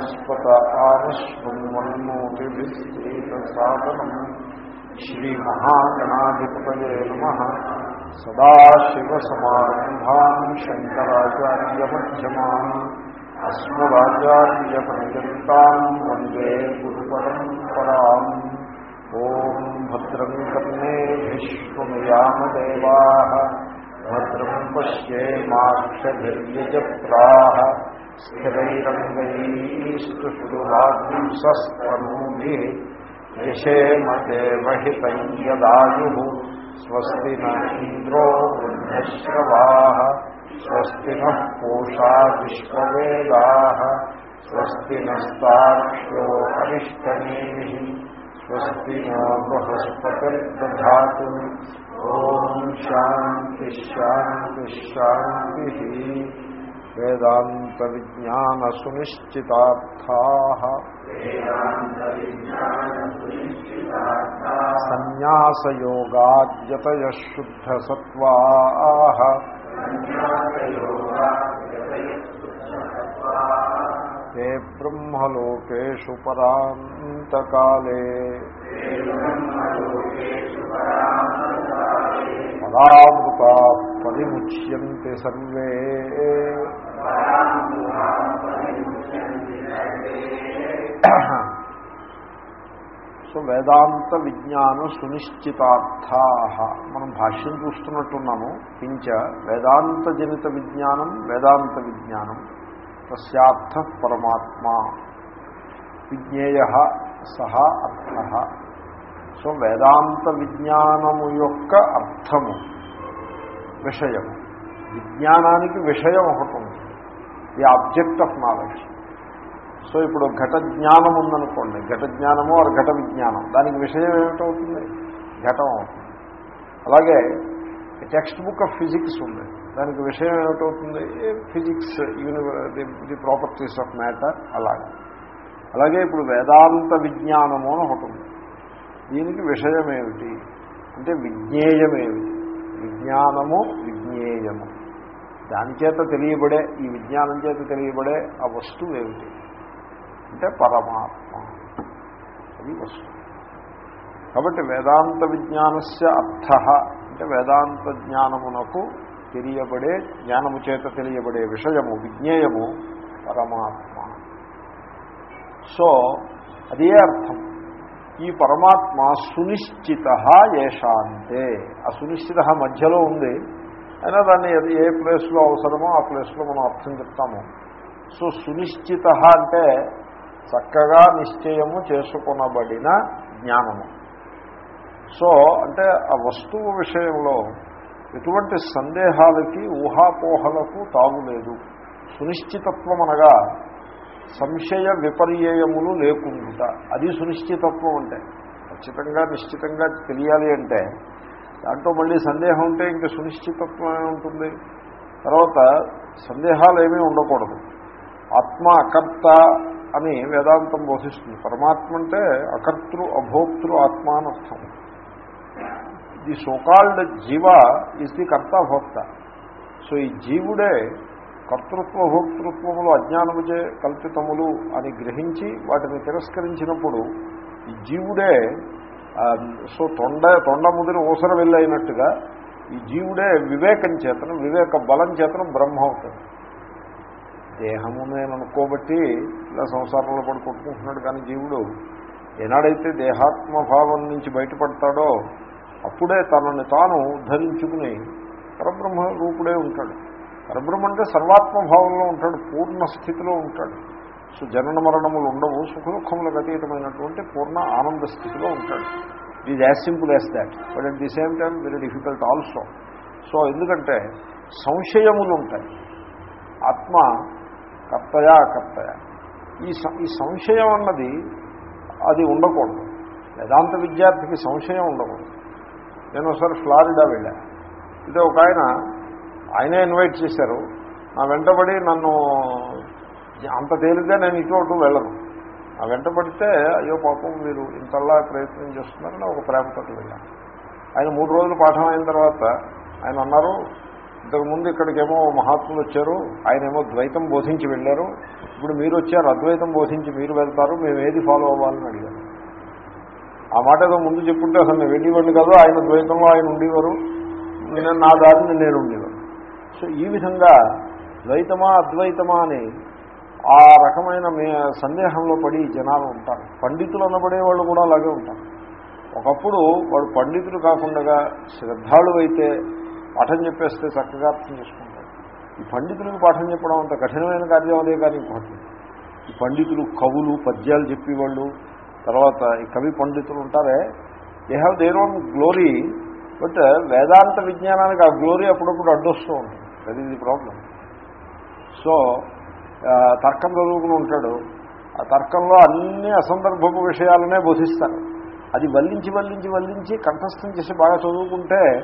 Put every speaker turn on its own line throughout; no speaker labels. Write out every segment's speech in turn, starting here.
वनस्पत आमश्वन्मोतिविस्तृतसादनम् नम। नमः सदाशिवसमारम्भान् शङ्कराचार्यमध्यमान्। अस्मदाचार्यपर्यन्ताम् वंदे गुरुपरम्पराम् भद्रम भद्रम् कर्णेभिश्वमयामदेवाः भद्रम् स्थिरैरङ्गैस्तुष्टुराग्निं सस्तनूभि यशेमदेवहितं यदायुः स्वस्ति न इन्द्रो स्वस्ति नः पूषा विश्ववेदाः, स्वस्ति नस्तार्क्ष्यो स्वस्ति नो बृहस्पतिर्दधातु। ॐ शांति वेदान्तविज्ञानसुनिश्चितार्थाः सन्न्यासयोगाद्यतयः शुद्धसत्त्वाः ते ब्रह्मलोकेषु परान्तकाले परामृताः परिमुच्यन्ते सर्वे సో వేదాంత విజ్ఞాన సునిశ్చితార్థా మనం భాష్యం చూస్తున్నట్టున్నాము. కించ వేదాంత జనిత విజ్ఞానం వేదాంత విజ్ఞానం. తస్యార్థ పరమాత్మ. విజ్ఞేయ సహ అర్థ. సో వేదాంత విజ్ఞానము యొక్క అర్థము విషయము విజ్ఞానానికి విషయం ఒకటి the object of knowledge. So ఇప్పుడు ఘట జ్ఞానం ఉందనుకోండి. ఘట జ్ఞానము ఆర్ ఘట విజ్ఞానం? దానికి విషయం ఏమిటవుతుంది? ఘటం అవుతుంది. అలాగే టెక్స్ట్ బుక్ ఆఫ్ ఫిజిక్స్ ఉంది. దానికి విషయం ఏమిటవుతుంది? Physics the properties of matter అలాగే. అలాగే ఇప్పుడు వేదాంత విజ్ఞానము అని ఒకటి ఉంది. దీనికి విషయం ఏమిటి అంటే విజ్ఞేయమేమిటి? విజ్ఞానము విజ్ఞేయము. దాని చేత తెలియబడే ఈ విజ్ఞానం చేత తెలియబడే ఆ వస్తువు ఏమిటి? అంటే పరమాత్మ. అది వస్తువు. కాబట్టి వేదాంత విజ్ఞానస్య అర్థ. అంటే వేదాంత జ్ఞానమునకు తెలియబడే జ్ఞానము చేత తెలియబడే విషయము విజ్ఞేయము పరమాత్మ. సో అదే అర్థం. ఈ పరమాత్మ సునిశ్చిత ఏషాంతే. ఆ సునిశ్చిత మధ్యలో ఉంది. అయినా దాన్ని ఏ ప్లేస్లో అవసరమో ఆ ప్లేస్లో మనం అర్థం చెప్తాము. సో సునిశ్చిత అంటే చక్కగా నిశ్చయము చేసుకొనబడిన జ్ఞానము. సో అంటే ఆ వస్తువు విషయంలో ఎటువంటి సందేహాలకి ఊహాపోహలకు తాగులేదు సునిశ్చితత్వం అనగా సంశయ విపర్యయములు లేకుండా అది సునిశ్చితత్వం అంటే. ఖచ్చితంగా నిశ్చితంగా తెలియాలి అంటే దాంట్లో మళ్ళీ సందేహం ఉంటే ఇంకా సునిశ్చితత్వం ఉంటుంది. తర్వాత సందేహాలు ఏమీ ఉండకూడదు. ఆత్మ అకర్త అని వేదాంతం బోధిస్తుంది. పరమాత్మ అంటే అకర్తృ అభోక్తృ ఆత్మ అని అర్థం. ది సోకాల్డ్ జీవ ఈజ్ ది కర్తాభోక్త సో ఈ జీవుడే కర్తృత్వ భోక్తృత్వములు అజ్ఞానముచే కల్పితములు అని గ్రహించి వాటిని తిరస్కరించినప్పుడు ఈ జీవుడే సో తొండ తొండ ముదిన ఊసర వెళ్ళైనట్టుగా ఈ జీవుడే వివేకం చేతనం వివేక బలం చేతనం బ్రహ్మ అవుతుంది దేహము నేను అనుకోబట్టి ఇలా సంసారంలో పడి కొట్టుకుంటున్నాడు కానీ జీవుడు ఏనాడైతే దేహాత్మభావం నుంచి బయటపడతాడో అప్పుడే తనని తాను ఉద్ధరించుకుని పరబ్రహ్మ రూపుడే ఉంటాడు. పరబ్రహ్మ అంటే సర్వాత్మభావంలో ఉంటాడు పూర్ణ స్థితిలో ఉంటాడు. సో జనన మరణములు ఉండవు సుఖదుఖములకు అతీతమైనటువంటి పూర్ణ ఆనంద స్థితిలో ఉంటాడు. Is as simple as that but at the same time very difficult also so ఎందుకంటే సంశయములు ఉంటాయి. ఆత్మ కర్తయా కర్తయ. ఈ ఈ సంశయం అన్నది అది ఉండకూడదు. వేదాంత విద్యార్థికి సంశయం ఉండకూడదు. నేను ఒకసారి ఫ్లారిడా వెళ్ళాను ఇదే ఒక ఆయన ఆయనే ఇన్వైట్ చేశారు. నా వెంటబడి నన్ను అంత తేలిగ్గా నేను ఇటువంటి వెళ్ళను. ఆ వెంట పడితే అయ్యో పాపం మీరు ఇంతలా ప్రయత్నం చేస్తున్నారని ఒక ప్రేమతో వెళ్ళాను. ఆయన మూడు రోజులు పాఠం అయిన తర్వాత ఆయన అన్నారు ఇంతకుముందు ఇక్కడికేమో మహాత్ములు వచ్చారు ఆయన ఏమో ద్వైతం బోధించి వెళ్ళారు. ఇప్పుడు మీరు వచ్చారు అద్వైతం బోధించి మీరు వెళ్తారు మేము ఏది ఫాలో అవ్వాలని అడిగారు. ఆ మాట ఏదో ముందు చెప్పుంటే అసలు నేను వెళ్ళేవాడిని కాదు ఆయన ద్వైతంలో ఆయన ఉండేవారు. నేను నా దారిని నేను ఉండేవారు సో ఈ విధంగా ద్వైతమా అద్వైతమా అని ఆ రకమైన మే సందేహంలో పడి జనాలు ఉంటారు. పండితులు అనబడే వాళ్ళు కూడా అలాగే ఉంటారు. ఒకప్పుడు వాడు పండితులు కాకుండా శ్రద్ధాళు అయితే పాఠం చెప్పేస్తే చక్కగా అర్థం చేసుకుంటాడు. ఈ పండితులకు పాఠం చెప్పడం అంత కఠినమైన కార్యం అదే కానీ ఇంకోటి. ఈ పండితులు కవులు పద్యాలు చెప్పేవాళ్ళు తర్వాత ఈ కవి పండితులు ఉంటారే they have their own glory but వేదాంత విజ్ఞానానికి ఆ గ్లోరీ అప్పుడప్పుడు అడ్డొస్తూ ఉంటుంది. అది ఇది ప్రాబ్లం సో తర్కం చదువుకుని ఉంటాడు. ఆ తర్కంలో అన్ని అసందర్భపు విషయాలనే బోధిస్తారు. అది వల్లించి వల్లించి వల్లించి కంఠస్థం చేసి బాగా చదువుకుంటే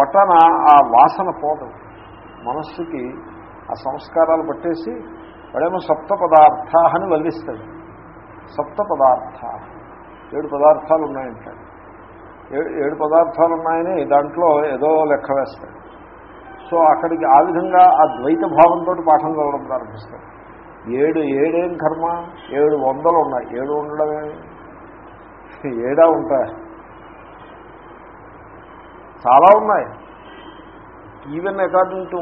పట్టాన ఆ వాసన పోదు. మనస్సుకి ఆ సంస్కారాలు పట్టేసి వాడేమో సప్త పదార్థ అని వల్లిస్తాడు. సప్త పదార్థ. ఏడు పదార్థాలు ఉన్నాయంటాడు ఏడు ఏడు పదార్థాలు ఉన్నాయని దాంట్లో ఏదో లెక్క వేస్తాడు. సో అక్కడికి ఆ విధంగా ఆ ద్వైత భావంతో పాఠం చదవడం ప్రారంభిస్తారు ఏడు ఏడేం కర్మ? ఏడు వందలు ఉన్నాయి. ఏడు ఉండడమే ఏడా ఉంటాయి చాలా ఉన్నాయి. Even according to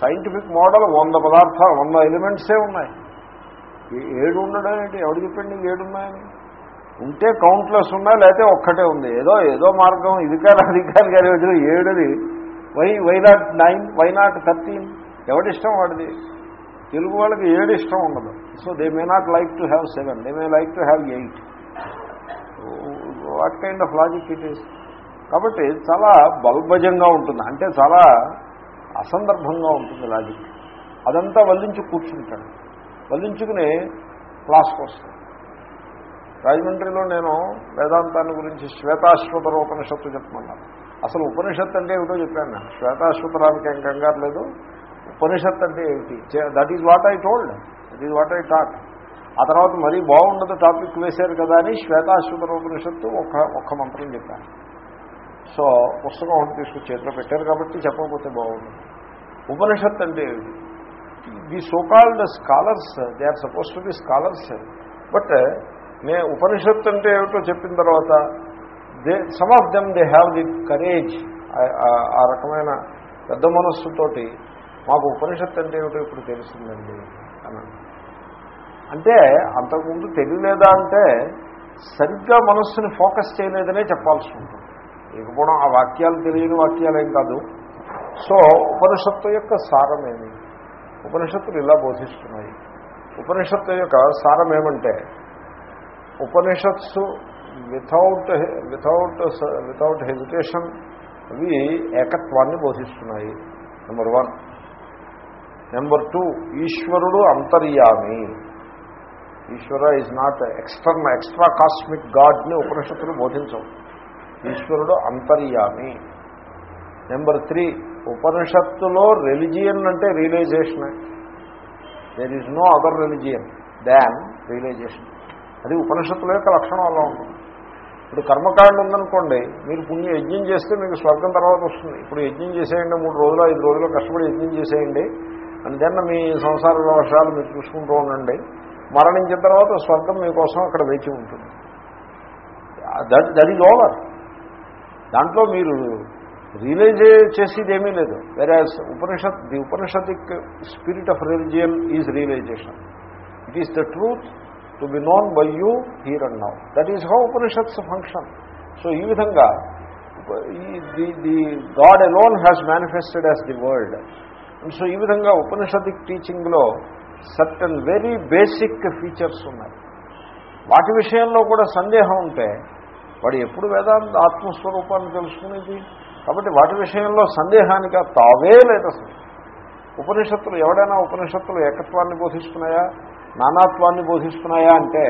scientific model వంద పదార్థాలు వంద ఎలిమెంట్సే ఉన్నాయి. ఏడు ఉండడం ఏంటి? ఎవడు చెప్పండి ఏడు ఉన్నాయని? ఉంటే కౌంట్లెస్ ఉన్నాయి లేకపోతే ఒక్కటే ఉంది. ఏదో ఏదో మార్గం ఇది కాదు అది కాదు కానీ ఏడుది why why not nine why not thirteen? ఎవడిష్టం వాడిది? తెలుగు వాళ్ళకి ఏడు ఇష్టం ఉండదు. So they may not like to have seven they may like to have eight what kind of logic it is కాబట్టి చాలా బల్బజంగా ఉంటుంది. అంటే చాలా అసందర్భంగా ఉంటుంది లాజిక్ అదంతా వల్లించి కూర్చుంటాడు. వల్లించుకుని క్లాస్కి వస్తాడు. రాజమండ్రిలో నేను వేదాంతాన్ని గురించి శ్వేతాశ్వత రూపనిషత్తు చెప్పమన్నాను అసలు ఉపనిషత్ అంటే ఏమిటో చెప్పాను నేను. శ్వేతాశ్వతరానికి ఏం కంగారు లేదు. ఉపనిషత్ అంటే ఏమిటి? That is what I told that is what I talk ఆ తర్వాత మరీ బాగుండదు టాపిక్ వేశారు కదా అని శ్వేతాశ్వతర ఉపనిషత్తు ఒక్క ఒక్క మంత్రం చెప్పాను. సో పుస్తకం ఒకటి తీసుకుని చేతిలో పెట్టారు కాబట్టి చెప్పకపోతే బాగుంది ఉపనిషత్ అంటే ఏమిటి? The so called scholars they are suppose to be scholars but నే ఉపనిషత్ అంటే ఏమిటో చెప్పిన తర్వాత they some of them they have the courage ఆ రకమైన పెద్ద మనస్సుతోటి మాకు ఉపనిషత్తు అంటే ఏమిటో ఇప్పుడు తెలిసిందండి అని. అంటే అంతకుముందు తెలియలేదా అంటే సరిగ్గా మనస్సుని ఫోకస్ చేయలేదనే చెప్పాల్సి ఉంటుంది. ఇకపోవడం ఆ వాక్యాలు తెలియని వాక్యాలు ఏం కాదు. సో ఉపనిషత్తు యొక్క సారమేమి ఉపనిషత్తులు ఇలా బోధిస్తున్నాయి. ఉపనిషత్తు యొక్క సారం ఏమంటే ఉపనిషత్సు వితౌట్ వితౌట్ వితౌట్ హెజిటేషన్ అవి ఏకత్వాన్ని బోధిస్తున్నాయి. నెంబర్ వన్ నెంబర్ టూ ఈశ్వరుడు అంతర్యామి. ఈశ్వర is not extern extra cosmic గాడ్ని ఉపనిషత్తులు బోధించవు. ఈశ్వరుడు అంతర్యామి. నెంబర్ త్రీ ఉపనిషత్తులో రెలిజియన్ అంటే realization there is no other religion than realization అది ఉపనిషత్తుల యొక్క లక్షణం అలా ఉంటుంది. ఇప్పుడు కర్మకాండ ఉందనుకోండి మీరు పుణ్య యజ్ఞం చేస్తే మీకు స్వర్గం తర్వాత వస్తుంది. ఇప్పుడు యజ్ఞం చేసేయండి మూడు రోజులు ఐదు రోజులు కష్టపడి యజ్ఞం చేసేయండి అండ్ దెన్ మీ సంసార వ్యవహారాలు మీరు చూసుకుంటూ ఉండండి. మరణించిన తర్వాత స్వర్గం మీకోసం అక్కడ వేచి ఉంటుంది. దట్ దట్ ఈజ్ ఓవర్ దాంట్లో మీరు రియలైజ్ చేసేది ఏమీ లేదు. వేరే Upanishad the Upanishadic spirit of religion is realization it is the truth to be known by you here and now that is how Upanishads function so ఈ విధంగా the the god alone has manifested as the world so ఈ విధంగా ఉపనిషదిక్ టీచింగ్లో certain very basic features ఉన్నాయి. వాటి విషయంలో కూడా సందేహం ఉంటే వాడు ఎప్పుడు వేదాంత ఆత్మస్వరూపాన్ని తెలుసుకునేది? కాబట్టి వాటి విషయంలో సందేహానికి తావే లేదు అసలు ఉపనిషత్తులు ఎవడైనా ఉపనిషత్తులు ఏకత్వాన్ని బోధిస్తున్నాయా? నానాత్వాన్ని బోధిస్తున్నాయా అంటే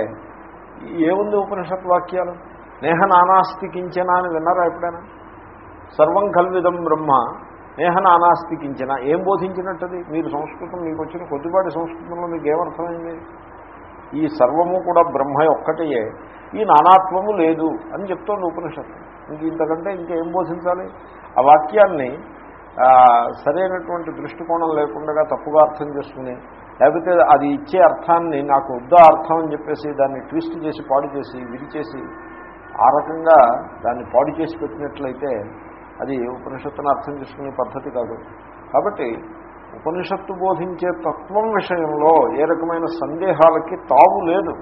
ఏముంది ఉపనిషత్ వాక్యాలు నేహ నానాస్తి కించనా అని విన్నారా ఎప్పుడైనా? సర్వం కల్విదం బ్రహ్మ నేహ నానాస్తి నానాస్తికించిన ఏం బోధించినట్టది? మీరు సంస్కృతం మీకు వచ్చిన కొద్దిపాటి సంస్కృతంలో మీకు ఏమర్థమైంది? ఈ సర్వము కూడా బ్రహ్మ ఒక్కటే ఈ నానాత్వము లేదు అని చెప్తోంది ఉపనిషత్తు. ఇంక ఇంతకంటే ఇంకేం బోధించాలి? ఆ వాక్యాన్ని సరైనటువంటి దృష్టికోణం లేకుండా తప్పుగా అర్థం చేసుకుని లేకపోతే అది ఇచ్చే అర్థాన్ని నాకు వద్దా అర్థం అని చెప్పేసి దాన్ని ట్విస్ట్ చేసి పాడు చేసి విరిచేసి ఆ రకంగా దాన్ని పాడు చేసి పెట్టినట్లయితే అది ఉపనిషత్తును అర్థం చేసుకునే పద్ధతి కాదు. కాబట్టి ఉపనిషత్తు బోధించే తత్వం విషయంలో ఏ రకమైన సందేహాలకి తావు లేదు.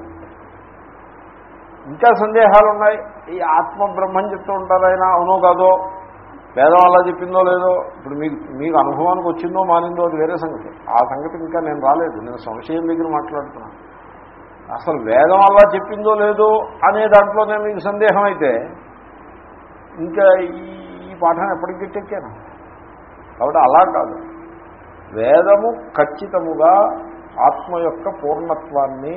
ఇంకా సందేహాలు ఉన్నాయి ఈ ఆత్మ బ్రహ్మం చెప్తూ ఉంటారైనా అవునో కాదో. వేదం అలా చెప్పిందో లేదో ఇప్పుడు మీకు మీకు అనుభవానికి వచ్చిందో మానిందో అది వేరే సంగతి. ఆ సంగతి ఇంకా నేను రాలేదు నేను సంశయం దగ్గర మాట్లాడుతున్నాను అసలు వేదం అలా చెప్పిందో లేదో అనే దాంట్లోనే మీకు సందేహం అయితే ఇంకా ఈ పాఠాన్ని ఎప్పటికి గట్టెక్కాను కాబట్టి అలా కాదు. వేదము ఖచ్చితముగా ఆత్మ యొక్క పూర్ణత్వాన్ని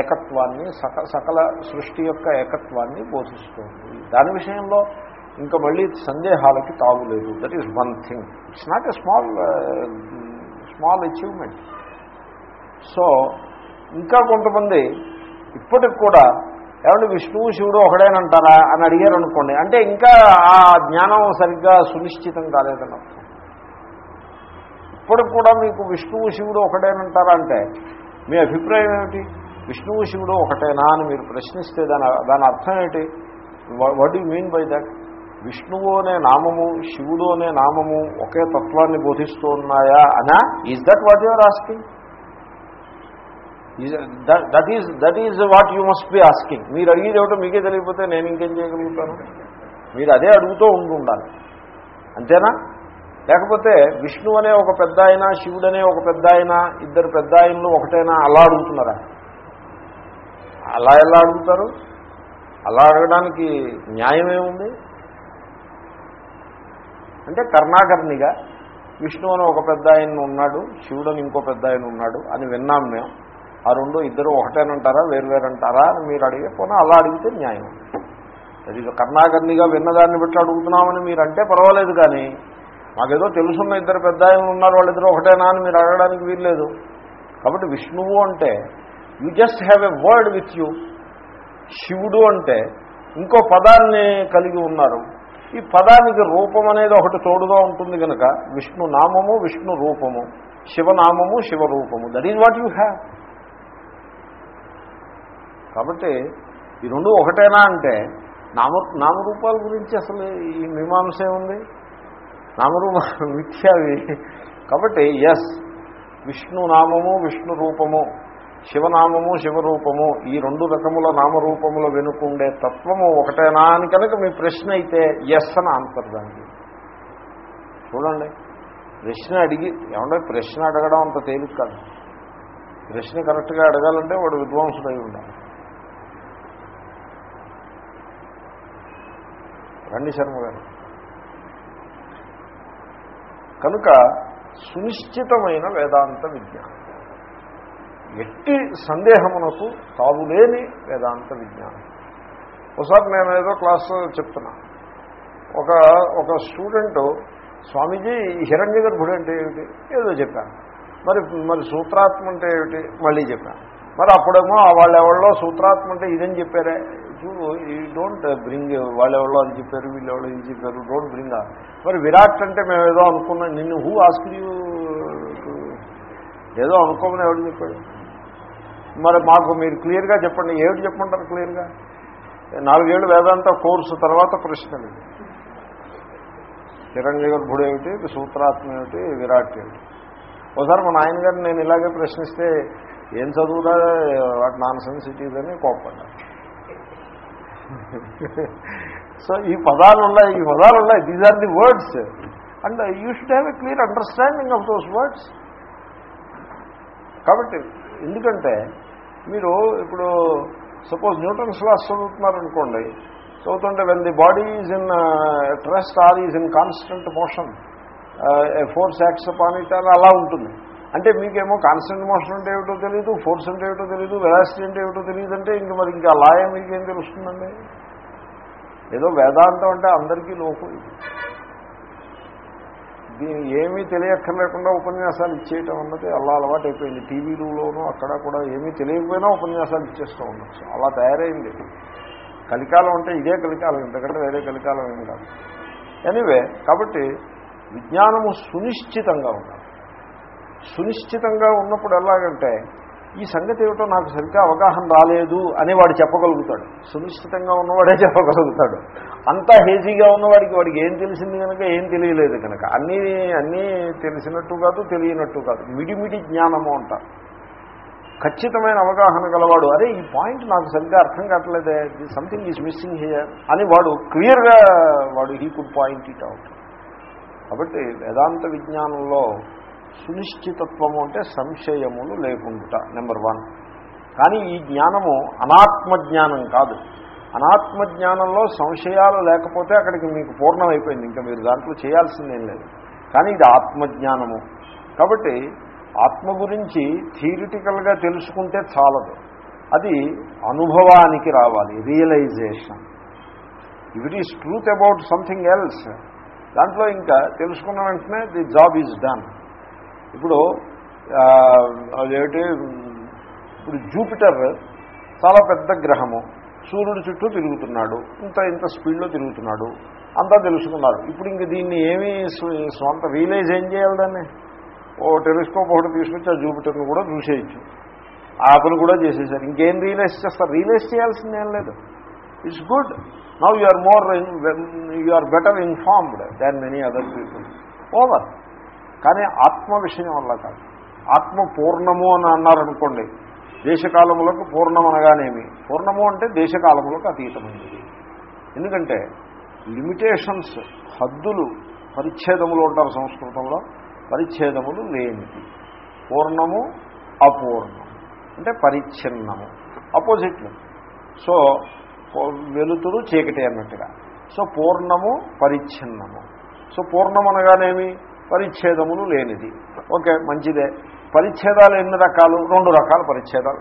ఏకత్వాన్ని సక సకల సృష్టి యొక్క ఏకత్వాన్ని బోధిస్తుంది. దాని విషయంలో ఇంకా మళ్ళీ సందేహాలకి తాగులేదు that is one thing it's not a small small achievement so ఇంకా కొంతమంది ఇప్పటికి కూడా ఏమంటే విష్ణువు శివుడు ఒకడేనంటారా? అని అడిగారు అనుకోండి అంటే ఇంకా ఆ జ్ఞానం సరిగ్గా సునిశ్చితం కాలేదని అర్థం. ఇప్పటికి కూడా మీకు విష్ణువు శివుడు ఒకడేనంటారా అంటే మీ అభిప్రాయం ఏమిటి? విష్ణువు శివుడు ఒకటేనా అని మీరు ప్రశ్నిస్తే దాని దాని అర్థం ఏంటి what you mean by that విష్ణువు అనే నామము శివుడు అనే నామము ఒకే తత్వాన్ని బోధిస్తూ ఉన్నాయా అనా is that what you're asking that is that is what you must be asking మీరు అడిగేది ఏమిటో మీకే తెలియకపోతే నేను ఇంకేం చేయగలుగుతాను? మీరు అదే అడుగుతూ ఉండి ఉండాలి. అంతేనా? లేకపోతే విష్ణు అనే ఒక పెద్ద ఆయన శివుడు అనే ఒక పెద్ద ఆయన ఇద్దరు పెద్ద ఆయనలు ఒకటైనా? అలా అడుగుతున్నారా? అలా ఎలా అడుగుతారు? అలా అడగడానికి న్యాయం ఏముంది అంటే కర్ణాకర్ణిగా విష్ణు అని ఒక పెద్ద ఆయన ఉన్నాడు శివుడు అని ఇంకో పెద్ద ఆయన ఉన్నాడు అని విన్నాం మేము. ఆ రెండు ఇద్దరు ఒకటేనంటారా వేరువేరంటారా అని మీరు అడిగే పోనా అలా అడిగితే న్యాయం. అది కర్ణాకర్ణిగా విన్నదాన్ని బట్టి అడుగుతున్నామని మీరు అంటే పర్వాలేదు కానీ మాకేదో తెలుసున్న ఇద్దరు పెద్ద ఆయన ఉన్నారు వాళ్ళిద్దరూ ఒకటేనా అని మీరు అడగడానికి వీల్లేదు. కాబట్టి విష్ణువు అంటే you just have a word with you శివుడు అంటే ఇంకో పదాన్ని కలిగి ఉన్నారు. ఈ పదానికి రూపం అనేది ఒకటి తోడుగా ఉంటుంది కనుక విష్ణు నామము విష్ణు రూపము శివనామము శివరూపము. That is what you have కాబట్టి ఈ రెండు ఒకటేనా అంటే నామ నామరూపాల గురించి అసలు ఈ మీమాంస ఏముంది? నామరూప మిథ్యావి. కాబట్టి ఎస్ విష్ణు నామము విష్ణు రూపము. శివనామము శివరూపము ఈ రెండు రకముల నామరూపముల వెనుకుండే తత్వము ఒకటేనా అని కనుక మీ ప్రశ్న అయితే ఎస్ అని ఆన్సర్ దానికి. చూడండి ప్రశ్న అడిగి ఏమంటే ప్రశ్న అడగడం అంత తేలిక కాదు. ప్రశ్న కరెక్ట్గా అడగాలంటే వాడు విద్వాంసుడై ఉండాలి. రండి శర్మ గారు. కనుక సునిశ్చితమైన వేదాంత విజ్ఞానం ఎట్టి సందేహమునకు తావులేని వేదాంత విజ్ఞానం. ఒకసారి నేను ఏదో క్లాస్ చెప్తున్నా. ఒక ఒక స్టూడెంట్ స్వామీజీ హిరణ్య గర్భుడు అంటే ఏమిటి? ఏదో చెప్పాను మరి మరి సూత్రాత్మ అంటే ఏమిటి? మళ్ళీ చెప్పాను మరి అప్పుడేమో వాళ్ళెవళ్ళో సూత్రాత్మ అంటే ఇదని చెప్పారే. చూడు ఈ డోంట్ బ్రింగ్ వాళ్ళెవళ్ళో అది చెప్పారు వీళ్ళెవళ్ళో ఇది చెప్పారు డోంట్ బ్రింగ్ మరి విరాట్ అంటే మేము ఏదో అనుకున్నాం నిన్ను హూ ఆస్క్రీ యూ? ఏదో అనుకోమని ఎవడు చెప్పాడు? మరి మాకు మీరు క్లియర్గా చెప్పండి. ఏమిటి చెప్పమంటారు క్లియర్గా? నాలుగేళ్ళు వేదాంత కోర్సు తర్వాత ప్రశ్నలు. హిరణ్య గర్భుడు ఏమిటి? సూత్రాత్మ ఏమిటి? విరాట్ ఏమిటి? ఒకసారి మా నాయన గారిని నేను ఇలాగే ప్రశ్నిస్తే ఏం చదువురా వాటి నాన్ సెన్స్ ఇటీస్ అని కోప్పడ్డా. సో ఈ పదాలు ఉన్నాయి ఈ పదాలు ఉన్నాయి. These are the words and you should have a clear understanding of those words కాబట్టి ఎందుకంటే మీరు ఇప్పుడు సపోజ్ న్యూటన్స్ లాస్ చదువుతున్నారనుకోండి చదువుతుంటే when the body is in rest or is in constant motion force acts upon it అని అలా ఉంటుంది. అంటే మీకేమో కాన్స్టెంట్ మోషన్ అంటే ఏమిటో తెలియదు ఫోర్స్ అంటే ఏమిటో తెలియదు వెలాసిటీ అంటే ఏమిటో తెలియదు అంటే ఇంక మరి ఇంకా లాయ మీకేం తెలుస్తుందండి? ఏదో వేదాంతం అంటే అందరికీ లోపు దీని ఏమీ తెలియక్కర్లేకుండా ఉపన్యాసాలు ఇచ్చేయటం అన్నది అలా అలవాటు అయిపోయింది టీవీలోనూ అక్కడ కూడా ఏమీ తెలియకపోయినా ఉపన్యాసాలు ఇచ్చేస్తూ ఉండొచ్చు. అలా తయారైంది. కలికాలం అంటే ఇదే కలికాలం ఇంతకంటే వేరే కలికాలం ఏం కాదు. ఎనివే కాబట్టి విజ్ఞానము సునిశ్చితంగా ఉండాలి. సునిశ్చితంగా ఉన్నప్పుడు ఎలాగంటే ఈ సంగతి ఏమిటో నాకు సరిగ్గా అవగాహన రాలేదు అని వాడు చెప్పగలుగుతాడు. సునిశ్చితంగా ఉన్నవాడే చెప్పగలుగుతాడు. అంతా హేజీగా ఉన్నవాడికి వాడికి ఏం తెలిసింది కనుక ఏం తెలియలేదు కనుక. అన్నీ అన్నీ తెలిసినట్టు కాదు తెలియనట్టు కాదు. మిడిమిడి జ్ఞానము అంటారు ఖచ్చితమైన అవగాహన గలవాడు అరే ఈ పాయింట్ నాకు సరిగ్గా అర్థం కావట్లేదే సంథింగ్ ఈజ్ మిస్సింగ్ హియర్ అని వాడు క్లియర్గా వాడు he could point it out. కాబట్టి వేదాంత విజ్ఞానంలో సునిశ్చితత్వము అంటే సంశయములు లేకుంట నెంబర్ వన్. కానీ ఈ జ్ఞానము అనాత్మ జ్ఞానం కాదు. అనాత్మ జ్ఞానంలో సంశయాలు లేకపోతే అక్కడికి మీకు పూర్ణమైపోయింది ఇంకా మీరు దాంట్లో చేయాల్సిందేం లేదు. కానీ ఇది ఆత్మజ్ఞానము. కాబట్టి ఆత్మ గురించి థియరిటికల్గా తెలుసుకుంటే చాలదు. అది అనుభవానికి రావాలి realization. If it is truth about something else దాంట్లో ఇంకా తెలుసుకున్న వెంటనే ది జాబ్ ఈజ్ డన్. ఇప్పుడు అదేమిటి ఇప్పుడు జూపిటర్ చాలా పెద్ద గ్రహము. సూర్యుడి చుట్టూ తిరుగుతున్నాడు. ఇంత ఇంత స్పీడ్లో తిరుగుతున్నాడు. అంతా తెలుసుకున్నారు. ఇప్పుడు ఇంక దీన్ని ఏమీ సొంత స్వంత రియలైజ్ ఏం చేయాలి దాన్ని? ఓ టెలిస్కోప్ ఒకటి తీసుకొచ్చి ఆ జూపిటర్ని కూడా చూసేయచ్చు ఆ పని కూడా చేసేసారు. ఇంకేం రియలైజ్ చేస్తారు? రియలైజ్ చేయాల్సిందేం లేదు. It's good now you are more you are better informed than many other people over కానీ ఆత్మ విషయం వల్ల కాదు. ఆత్మ పూర్ణము అని అన్నారనుకోండి దేశకాలములకు పూర్ణం అనగానేమి పూర్ణము అంటే దేశకాలములకు అతీతమైనది. ఎందుకంటే లిమిటేషన్స్ హద్దులు పరిచ్ఛేదములు ఉంటారు సంస్కృతంలో పరిచ్ఛేదములు లేనిది. పూర్ణము అపూర్ణము. అంటే పరిచ్ఛిన్నము. అపోజిట్లు సో వెలుతురు చీకటి అన్నట్టుగా. సో పూర్ణము పరిచ్ఛిన్నము. సో పూర్ణం అనగానేమి పరిచ్ఛేదములు లేనిది. ఓకే మంచిదే. పరిచ్ఛేదాలు ఎన్ని రకాలు? రెండు రకాల పరిచ్ఛేదాలు.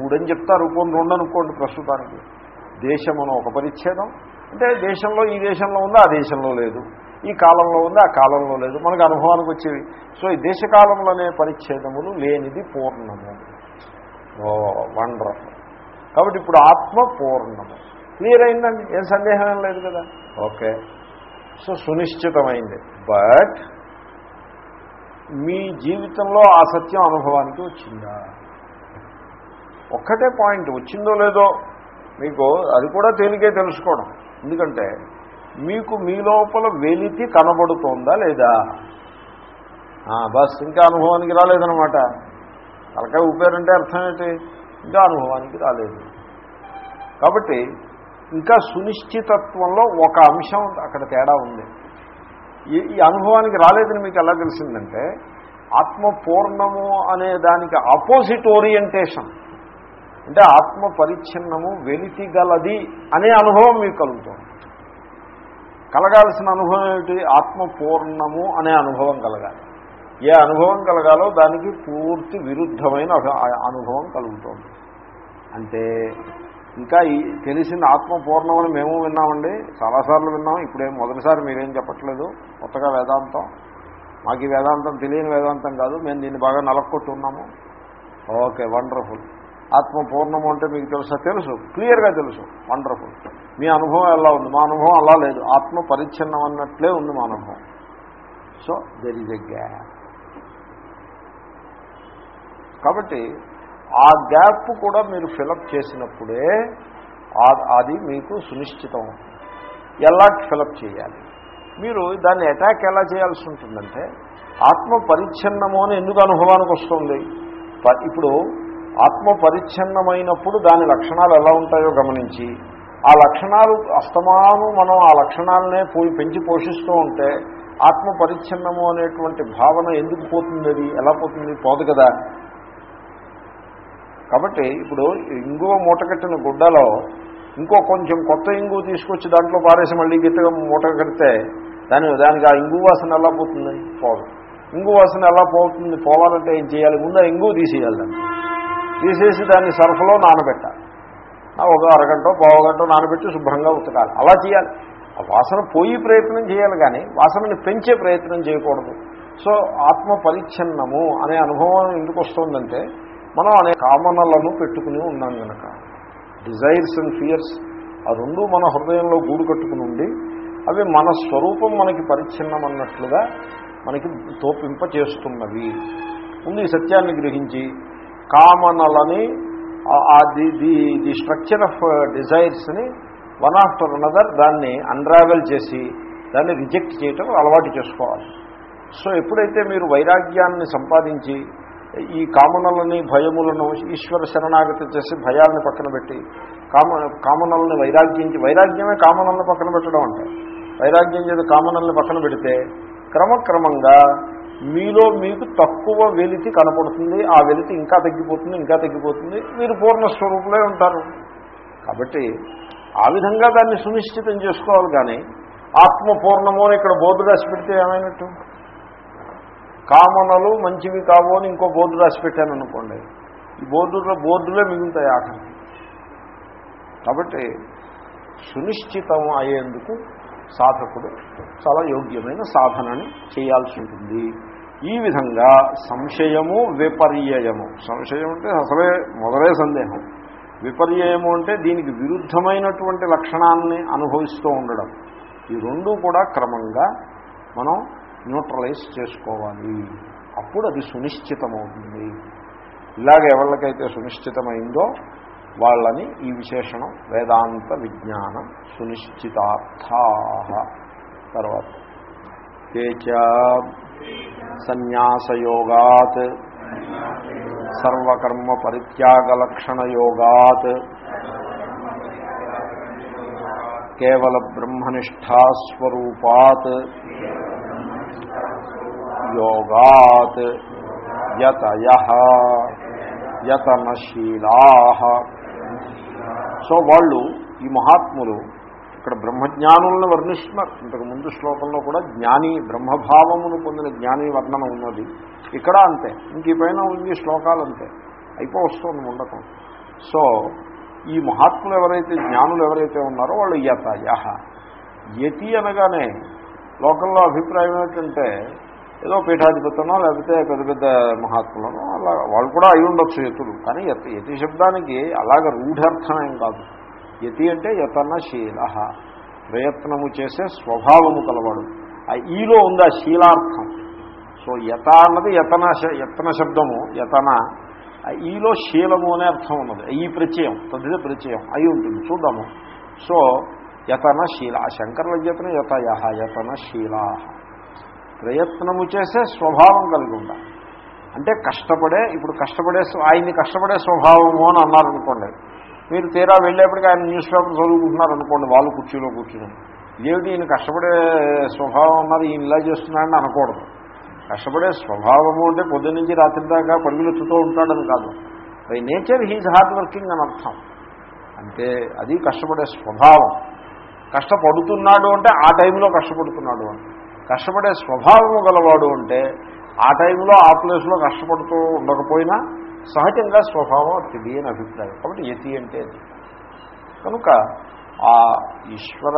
మూడని చెప్తారు కొన్ని రెండు అనుకోండి ప్రస్తుతానికి. దేశం ఒక పరిచ్ఛేదం. అంటే దేశంలో ఈ దేశంలో ఉంది? ఆ దేశంలో లేదు. ఈ కాలంలో ఉంది? ఆ కాలంలో లేదు. మనకు అనుభవానికి వచ్చేవి. సో ఈ దేశకాలంలోనే పరిచ్ఛేదములు లేనిది పూర్ణము. Oh wonderful. కాబట్టి ఇప్పుడు ఆత్మ పూర్ణము. క్లియర్ అయిందండి? ఏం సందేహం లేదు కదా? ఓకే. సో సునిశ్చితమైంది. బట్ మీ జీవితంలో ఆ సత్యం అనుభవానికి వచ్చిందా? ఒక్కటే పాయింట్ వచ్చిందో లేదో మీకు అది కూడా తేలికే తెలుసుకోవడం. ఎందుకంటే మీకు మీ లోపల వెలితి కనబడుతోందా లేదా? బస్ ఇంకా అనుభవానికి రాలేదనమాట తలకాయ ఊపారంటే అర్థం ఏంటి? ఇంకా అనుభవానికి రాలేదు. కాబట్టి ఇంకా సునిశ్చితత్వంలో ఒక అంశం అక్కడ తేడా ఉంది. ఈ ఈ అనుభవానికి రాలేదని మీకు ఎలా తెలిసిందంటే ఆత్మ పూర్ణము అనే దానికి ఆపోజిట్ ఓరియంటేషన్ అంటే ఆత్మ పరిచ్ఛిన్నము వెలితిగలది అనే అనుభవం మీకు కలుగుతుంది. కలగాల్సిన అనుభవం ఏమిటి? ఆత్మ పూర్ణము అనే అనుభవం కలగాలి. ఏ అనుభవం కలగాలో దానికి పూర్తి విరుద్ధమైన అనుభవం కలుగుతోంది. అంటే ఇంకా తెలిసిన ఆత్మ పూర్ణమని మేము విన్నామండి. చాలాసార్లు విన్నాం. ఇప్పుడేం మొదటిసారి మీరేం చెప్పట్లేదు. కొత్తగా వేదాంతం. మాకు ఈ వేదాంతం తెలియని వేదాంతం కాదు. మేము దీన్ని బాగా నలక్కొట్టున్నాము ఓకే వండర్ఫుల్. ఆత్మ పూర్ణము అంటే మీకు తెలుసా? తెలుసు. క్లియర్గా తెలుసు. వండర్ఫుల్. మీ అనుభవం ఎలా ఉంది? మా అనుభవం అలా లేదు. ఆత్మ పరిచ్ఛిన్నం అన్నట్లే ఉంది మా అనుభవం. So there is a gap కాబట్టి ఆ గ్యాప్ కూడా మీరు ఫిలప్ చేసినప్పుడే అది మీకు సునిశ్చితం ఎలా ఫిలప్ చేయాలి? మీరు దాన్ని అటాక్ ఎలా చేయాల్సి ఉంటుందంటే ఆత్మ పరిచ్ఛిన్నము అని ఎందుకు అనుభవానికి వస్తుంది? ఇప్పుడు ఆత్మ పరిచ్ఛిన్నమైనప్పుడు దాని లక్షణాలు ఎలా ఉంటాయో గమనించి ఆ లక్షణాలు అస్తమానం మనం ఆ లక్షణాలనే పోయి పెంచి పోషిస్తూ ఉంటే ఆత్మ పరిచ్ఛిన్నము అనేటువంటి భావన ఎందుకు పోతుంది అది ఎలా పోతుంది పోదు కదా. కాబట్టి ఇప్పుడు ఇంగువ మూటకట్టిన గుడ్డలో ఇంకో కొంచెం కొత్త ఇంగువ తీసుకొచ్చి దాంట్లో పారేసి మళ్ళీ గట్టిగా మూట కడితే దాని దానికి ఆ ఇంగు వాసన ఎలా పోతుంది? పోదు. ఇంగు వాసన ఎలా పోతుంది? పోవాలంటే ఏం చేయాలి? ముందు ఆ ఇంగువ తీసేయాలి దాన్ని. తీసేసి దాన్ని సర్ఫ్లో నానబెట్టాలి. ఒక అరగంట పావుగంట నానబెట్టి శుభ్రంగా ఉతకాలి. అలా చేయాలి. ఆ వాసన పోయి ప్రయత్నం చేయాలి కానీ వాసనని పెంచే ప్రయత్నం చేయకూడదు. సో ఆత్మ పరిచ్ఛిన్నము అనే అనుభవం ఎందుకు వస్తుందంటే మనం అనేక కామనలను పెట్టుకుని ఉన్నాం కనుక డిజైర్స్ అండ్ ఫియర్స్ ఆ రెండు మన హృదయంలో గూడు కట్టుకుని ఉండి అవి మన స్వరూపం మనకి పరిచ్ఛిన్నం అన్నట్లుగా మనకి తోపింప చేస్తున్నవి ముందు ఈ సత్యాన్ని గ్రహించి కామనలని the the the structure of డిజైర్స్ని one after another దాన్ని అన్రావెల్ చేసి దాన్ని రిజెక్ట్ చేయటం అలవాటు చేసుకోవాలి. సో ఎప్పుడైతే మీరు వైరాగ్యాన్ని సంపాదించి ఈ కామనలని భయములను ఈశ్వర శరణాగతి చేసి భయాల్ని పక్కన పెట్టి కామ కామనల్ని వైరాగ్యించి వైరాగ్యమే కామనల్ని పక్కన పెట్టడం అంటే. వైరాగ్యం చేత కామనల్ని పక్కన పెడితే క్రమక్రమంగా మీలో మీకు తక్కువ వెలితి కనపడుతుంది ఆ వెలితి ఇంకా తగ్గిపోతుంది ఇంకా తగ్గిపోతుంది మీరు పూర్ణ స్వరూపులే ఉంటారు. కాబట్టి ఆ విధంగా దాన్ని సునిశ్చితం చేసుకోవాలి కానీ ఆత్మ పూర్ణము అని ఇక్కడ బోర్డు రాసి పెడితే ఏమైనట్టు? కామనలు మంచివి కావు అని ఇంకో బోర్డు రాసి పెట్టాను అనుకోండి. ఈ బోర్డులో బోర్డులే మిగులుతాయి ఆఖరి కాబట్టి సునిశ్చితం అయ్యేందుకు సాధకుడు చాలా యోగ్యమైన సాధనని చేయాల్సి ఉంటుంది. ఈ విధంగా సంశయము విపర్యయము. సంశయం అంటే అసలే మొదలే సందేహం. విపర్యయము అంటే దీనికి విరుద్ధమైనటువంటి లక్షణాన్ని అనుభవిస్తూ ఉండడం. ఈ రెండూ కూడా క్రమంగా మనం న్యూట్రలైజ్ చేసుకోవాలి. అప్పుడు అది సునిశ్చితమవుతుంది. ఇలాగ ఎవరికైతే సునిశ్చితమైందో వాళ్ళని ఈ విశేషణం వేదాంత విజ్ఞానం సునిశ్చితార్థా తర్వాత. తేచ సన్యాసయోగాత్ సర్వకర్మ పరిత్యాగలక్షణయోగాత్ కేవల బ్రహ్మనిష్టాస్వరూపాత్ యోగాత్ యతయ యతనశీలా సో వాళ్ళు ఈ మహాత్ములు ఇక్కడ బ్రహ్మజ్ఞానులను వర్ణిస్తున్నారు. ఇంతకు ముందు శ్లోకంలో కూడా జ్ఞాని బ్రహ్మభావమును పొందిన జ్ఞాని వర్ణన ఉన్నది. ఇక్కడ అంతే. ఇంక ఈ పైన ఉంది శ్లోకాలు అంతే. అయిపో వస్తుంది ఉండటం సో ఈ మహాత్ములు ఎవరైతే జ్ఞానులు ఎవరైతే ఉన్నారో వాళ్ళు యత యహ యతి అనగానే లోకంలో అభిప్రాయం ఏంటంటే ఏదో పీఠాధిపతనో లేకపోతే పెద్ద పెద్ద మహాత్ములను అలా వాళ్ళు కూడా అయి ఉండొచ్చు యతులు. కానీ యత యతి శబ్దానికి అలాగ రూఢార్థం ఏం కాదు. యతి అంటే యతనశీల ప్రయత్నము చేసే స్వభావము కలవాడు. ఆ ఈలో ఉంది ఆ శీలార్థం. సో యత అన్నది యతన యత్న శబ్దము యతన. ఆ ఈలో శీలము అనే అర్థం ఉన్నది. ఈ ప్రత్యయం తదిత ప్రత్యయం అయి ఉంటుంది. చూద్దాము. సో యతనశీల ఆ శంకర్ల చేతన యతయ యతనశీలా ప్రయత్నము చేసే స్వభావం కలిగి ఉండాలి. అంటే కష్టపడే ఇప్పుడు కష్టపడే ఆయన్ని కష్టపడే స్వభావము అని అన్నారనుకోండి. మీరు తీరా వెళ్ళేప్పటికీ ఆయన న్యూస్ పేపర్ చదువుకుంటున్నారనుకోండి వాళ్ళు కుర్చీలో కూర్చుని. ఏమిటి ఈయన కష్టపడే స్వభావం ఉన్నది ఈయన ఇలా చేస్తున్నాడని అనకూడదు. కష్టపడే స్వభావము అంటే పొద్దు నుంచి రాత్రి దాకా పరుగులెత్తుతూ ఉంటాడని కాదు. By nature he's hard working అని అర్థం. అంటే అది కష్టపడే స్వభావం. కష్టపడుతున్నాడు అంటే ఆ టైంలో కష్టపడుతున్నాడు అంటే. కష్టపడే స్వభావము గలవాడు అంటే ఆ టైంలో ఆ ప్లేస్లో కష్టపడుతూ ఉండకపోయినా సహజంగా స్వభావం అది అని అభిప్రాయం. కాబట్టి యతి అంటే అది కనుక ఆ ఈశ్వర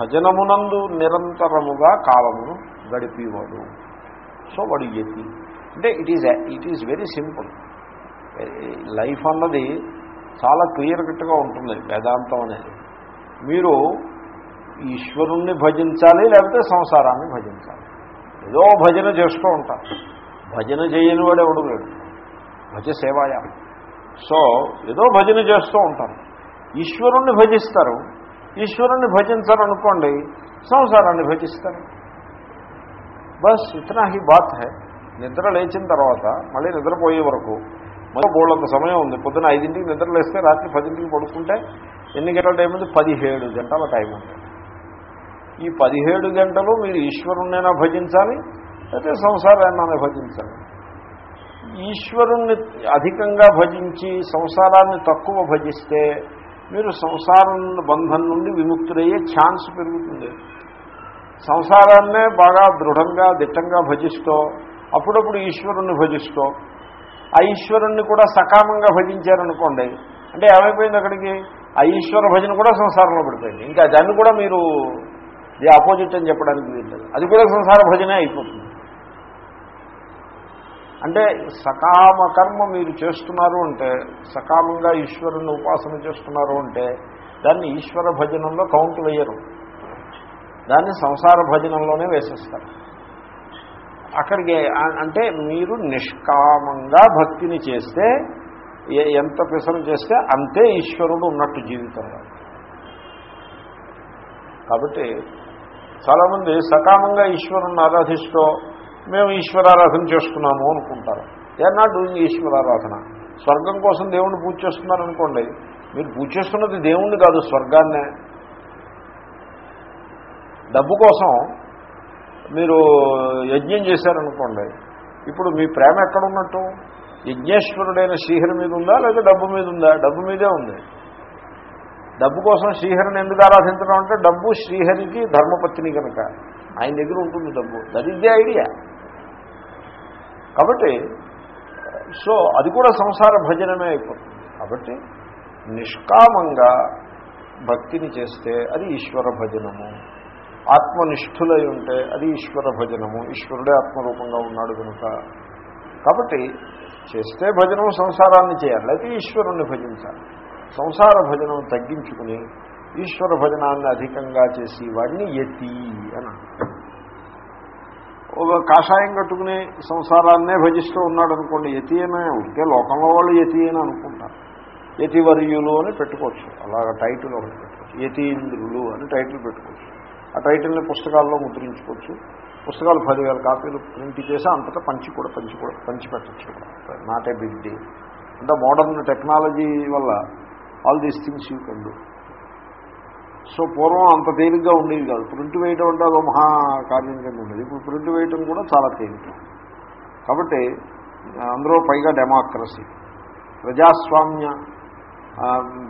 భజనమునందు నిరంతరముగా కాలమును గడిపేవాడు. సో వాడు యతి. అంటే it is it is very simple life అన్నది చాలా క్లియర్ కట్గా ఉంటుంది. వేదాంతం అనేది. మీరు ఈశ్వరుణ్ణి భజించాలి లేకపోతే సంసారాన్ని భజించాలి. ఏదో భజన చేస్తూ ఉంటారు భజన చేయని వాడు ఎవడు లేడు. భజ సేవాయ. సో ఏదో భజన చేస్తూ ఉంటారు ఈశ్వరుణ్ణి భజిస్తారు. ఈశ్వరుణ్ణి భజించారనుకోండి సంసారాన్ని భజిస్తారు. బస్ ఇతనా హీ బాత్ హై. నిద్ర లేచిన తర్వాత మళ్ళీ నిద్రపోయే వరకు మరో బోళ్ళంత సమయం ఉంది. పొద్దున ఐదింటికి నిద్ర లేస్తే రాత్రి పదింటికి పడుకుంటే ఎన్ని గంటల టైం ఉంది? పదిహేడు గంటల టైం ఉంది. ఈ పదిహేడు గంటలు మీరు ఈశ్వరుణ్ణైనా భజించాలి అయితే సంసారాన్ని భజించాలి. ఈశ్వరుణ్ణి అధికంగా భజించి సంసారాన్ని తక్కువ భజిస్తే మీరు సంసారం బంధం నుండి విముక్తులయ్యే ఛాన్స్ పెరుగుతుంది. సంసారాన్నే బాగా దృఢంగా దిట్టంగా భజిస్తూ అప్పుడప్పుడు ఈశ్వరుణ్ణి భజిస్తూ ఆ ఈశ్వరుణ్ణి కూడా సకామంగా భజించారనుకోండి అంటే ఏమైపోయింది అక్కడికి? ఆ ఈశ్వర భజన కూడా సంసారంలో పడిపోయింది. ఇంకా దాన్ని కూడా మీరు ఇది ఆపోజిట్ అని చెప్పడానికి వీల్లేదు. అది కూడా సంసార భజనే అయిపోతుంది. అంటే సకామ కర్మ మీరు చేస్తున్నారు అంటే సకామంగా ఈశ్వరుని ఉపాసన చేస్తున్నారు అంటే దాన్ని ఈశ్వర భజనంలో కౌంట్ వేయరు. దాన్ని సంసార భజనంలోనే వేసేస్తారు. అక్కడికి అంటే మీరు నిష్కామంగా భక్తిని చేస్తే ఎంత పిసరం చేస్తే అంతే ఈశ్వరుడు ఉన్నట్టు జీవితంలో కాబట్టి చాలామంది సకామంగా ఈశ్వరుని ఆరాధిస్తూ మేము ఈశ్వరారాధన చేస్తున్నాము అనుకుంటారు. దే ఆర్ నాట్ డూయింగ్ ఈశ్వరారాధన. స్వర్గం కోసం దేవుణ్ణి పూజ చేస్తున్నారనుకోండి మీరు పూజ చేస్తున్నది దేవుణ్ణి కాదు స్వర్గాన్నే. డబ్బు కోసం మీరు యజ్ఞం చేశారనుకోండి. ఇప్పుడు మీ ప్రేమ ఎక్కడ ఉన్నట్టు? యజ్ఞేశ్వరుడైన శ్రీహరి మీద ఉందా? లేదా డబ్బు మీద ఉందా? డబ్బు మీదే ఉంది. డబ్బు కోసం శ్రీహరిని ఎందుకు ఆరాధించడం అంటే డబ్బు శ్రీహరికి ధర్మపత్ని కనుక. ఆయన దగ్గర ఉంటుంది డబ్బు. దట్ ఈస్ ది ఐడియా కాబట్టి సో అది కూడా సంసార భజనమే అయిపోతుంది. కాబట్టి నిష్కామంగా భక్తిని చేస్తే అది ఈశ్వర భజనము. ఆత్మనిష్ఠులై ఉంటే అది ఈశ్వర భజనము. ఈశ్వరుడే ఆత్మరూపంగా ఉన్నాడు కనుక. కాబట్టి చేస్తే భజనం సంసారాన్ని చేయాలి. అయితే ఈశ్వరుణ్ణి భజించాలి. సంసార భజనం తగ్గించుకుని ఈశ్వర భజనాన్ని అధికంగా చేసి వాడిని ఎత్తి అని ఒక కాషాయం కట్టుకుని సంసారాన్నే భజిస్తూ ఉన్నాడు అనుకోండి యతి అనే ఉంటే లోకంలో వాళ్ళు యతి అని అనుకుంటారు. యతివర్యులు అని పెట్టుకోవచ్చు. అలాగ టైటిల్ ఒకటి పెట్టుకోవచ్చు. యతీంద్రులు అని టైటిల్ పెట్టుకోవచ్చు. ఆ టైటిల్ని పుస్తకాల్లో ముద్రించుకోవచ్చు. పుస్తకాలు పదివేల కాపీలు ప్రింట్ చేసి అంతటా పంచి కూడా పంచి కూడా పంచి పెట్టచ్చు. నాట్ ఏ బిగ్ డీ అంటే మోడర్న్ టెక్నాలజీ వల్ల all these things you can do so పూర్వం అంత తేలిగ్గా ఉండేది కాదు. ప్రింట్ వేయడం అంటే అదో మహా కార్యం కింద ఉండేది. ఇప్పుడు ప్రింట్ వేయటం కూడా చాలా తేలిక కాబట్టి అందరూ పైగా డెమోక్రసీ ప్రజాస్వామ్య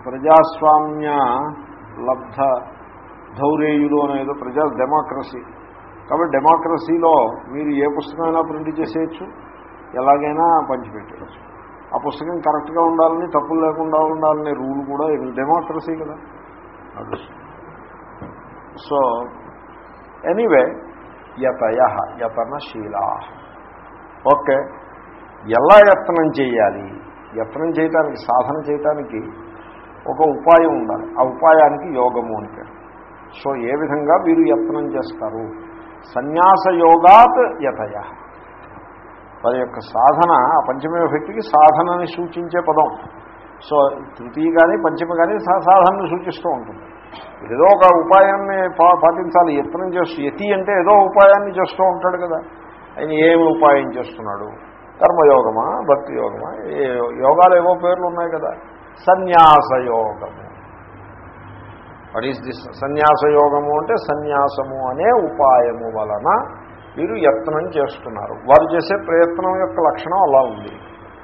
ప్రజాస్వామ్య లబ్ధ ధౌరేయులు అనేదో ప్రజా డెమోక్రసీ కాబట్టి డెమోక్రసీలో మీరు ఏ పుస్తకమైనా ప్రింట్ చేసేయచ్చు ఎలాగైనా పంచిపెట్టేయచ్చు. ఆ పుస్తకం కరెక్ట్గా ఉండాలని తప్పులు లేకుండా ఉండాలనే రూల్ కూడా ఇది డెమోక్రసీ కదా. అది. సో ఎనీవే యతయ యతనశీలా. ఓకే ఎలా యత్నం చేయాలి? యత్నం చేయటానికి సాధన చేయటానికి ఒక ఉపాయం ఉండాలి. ఆ ఉపాయానికి యోగము అని పేరు. సో ఏ విధంగా మీరు యత్నం చేస్తారు? సన్యాస యోగాత్ యతయ. వారి యొక్క సాధన ఆ పంచమ వ్యక్తికి సాధనని సూచించే పదం. సో తృతీయ కానీ పంచమ కానీ సా- సాధనని సూచిస్తూ ఉంటుంది. ఏదో ఒక ఉపాయాన్ని పా- పాటించాలి యత్నం చేస్తూ యతి అంటే ఏదో ఉపాయాన్ని చేస్తూ ఉంటాడు కదా. ఆయన ఏమి ఉపాయం చేస్తున్నాడు? కర్మయోగమా భక్తి యోగమా ఏ యోగాలు ఏవో పేర్లు ఉన్నాయి కదా. సన్యాస యోగము వాట్ ఈస్ దిస్ సన్యాస యోగము అంటే సన్యాసము అనే ఉపాయము వలన వీరు యత్నం చేస్తున్నారు. వారు చేసే ప్రయత్నం యొక్క లక్షణం అలా ఉంది.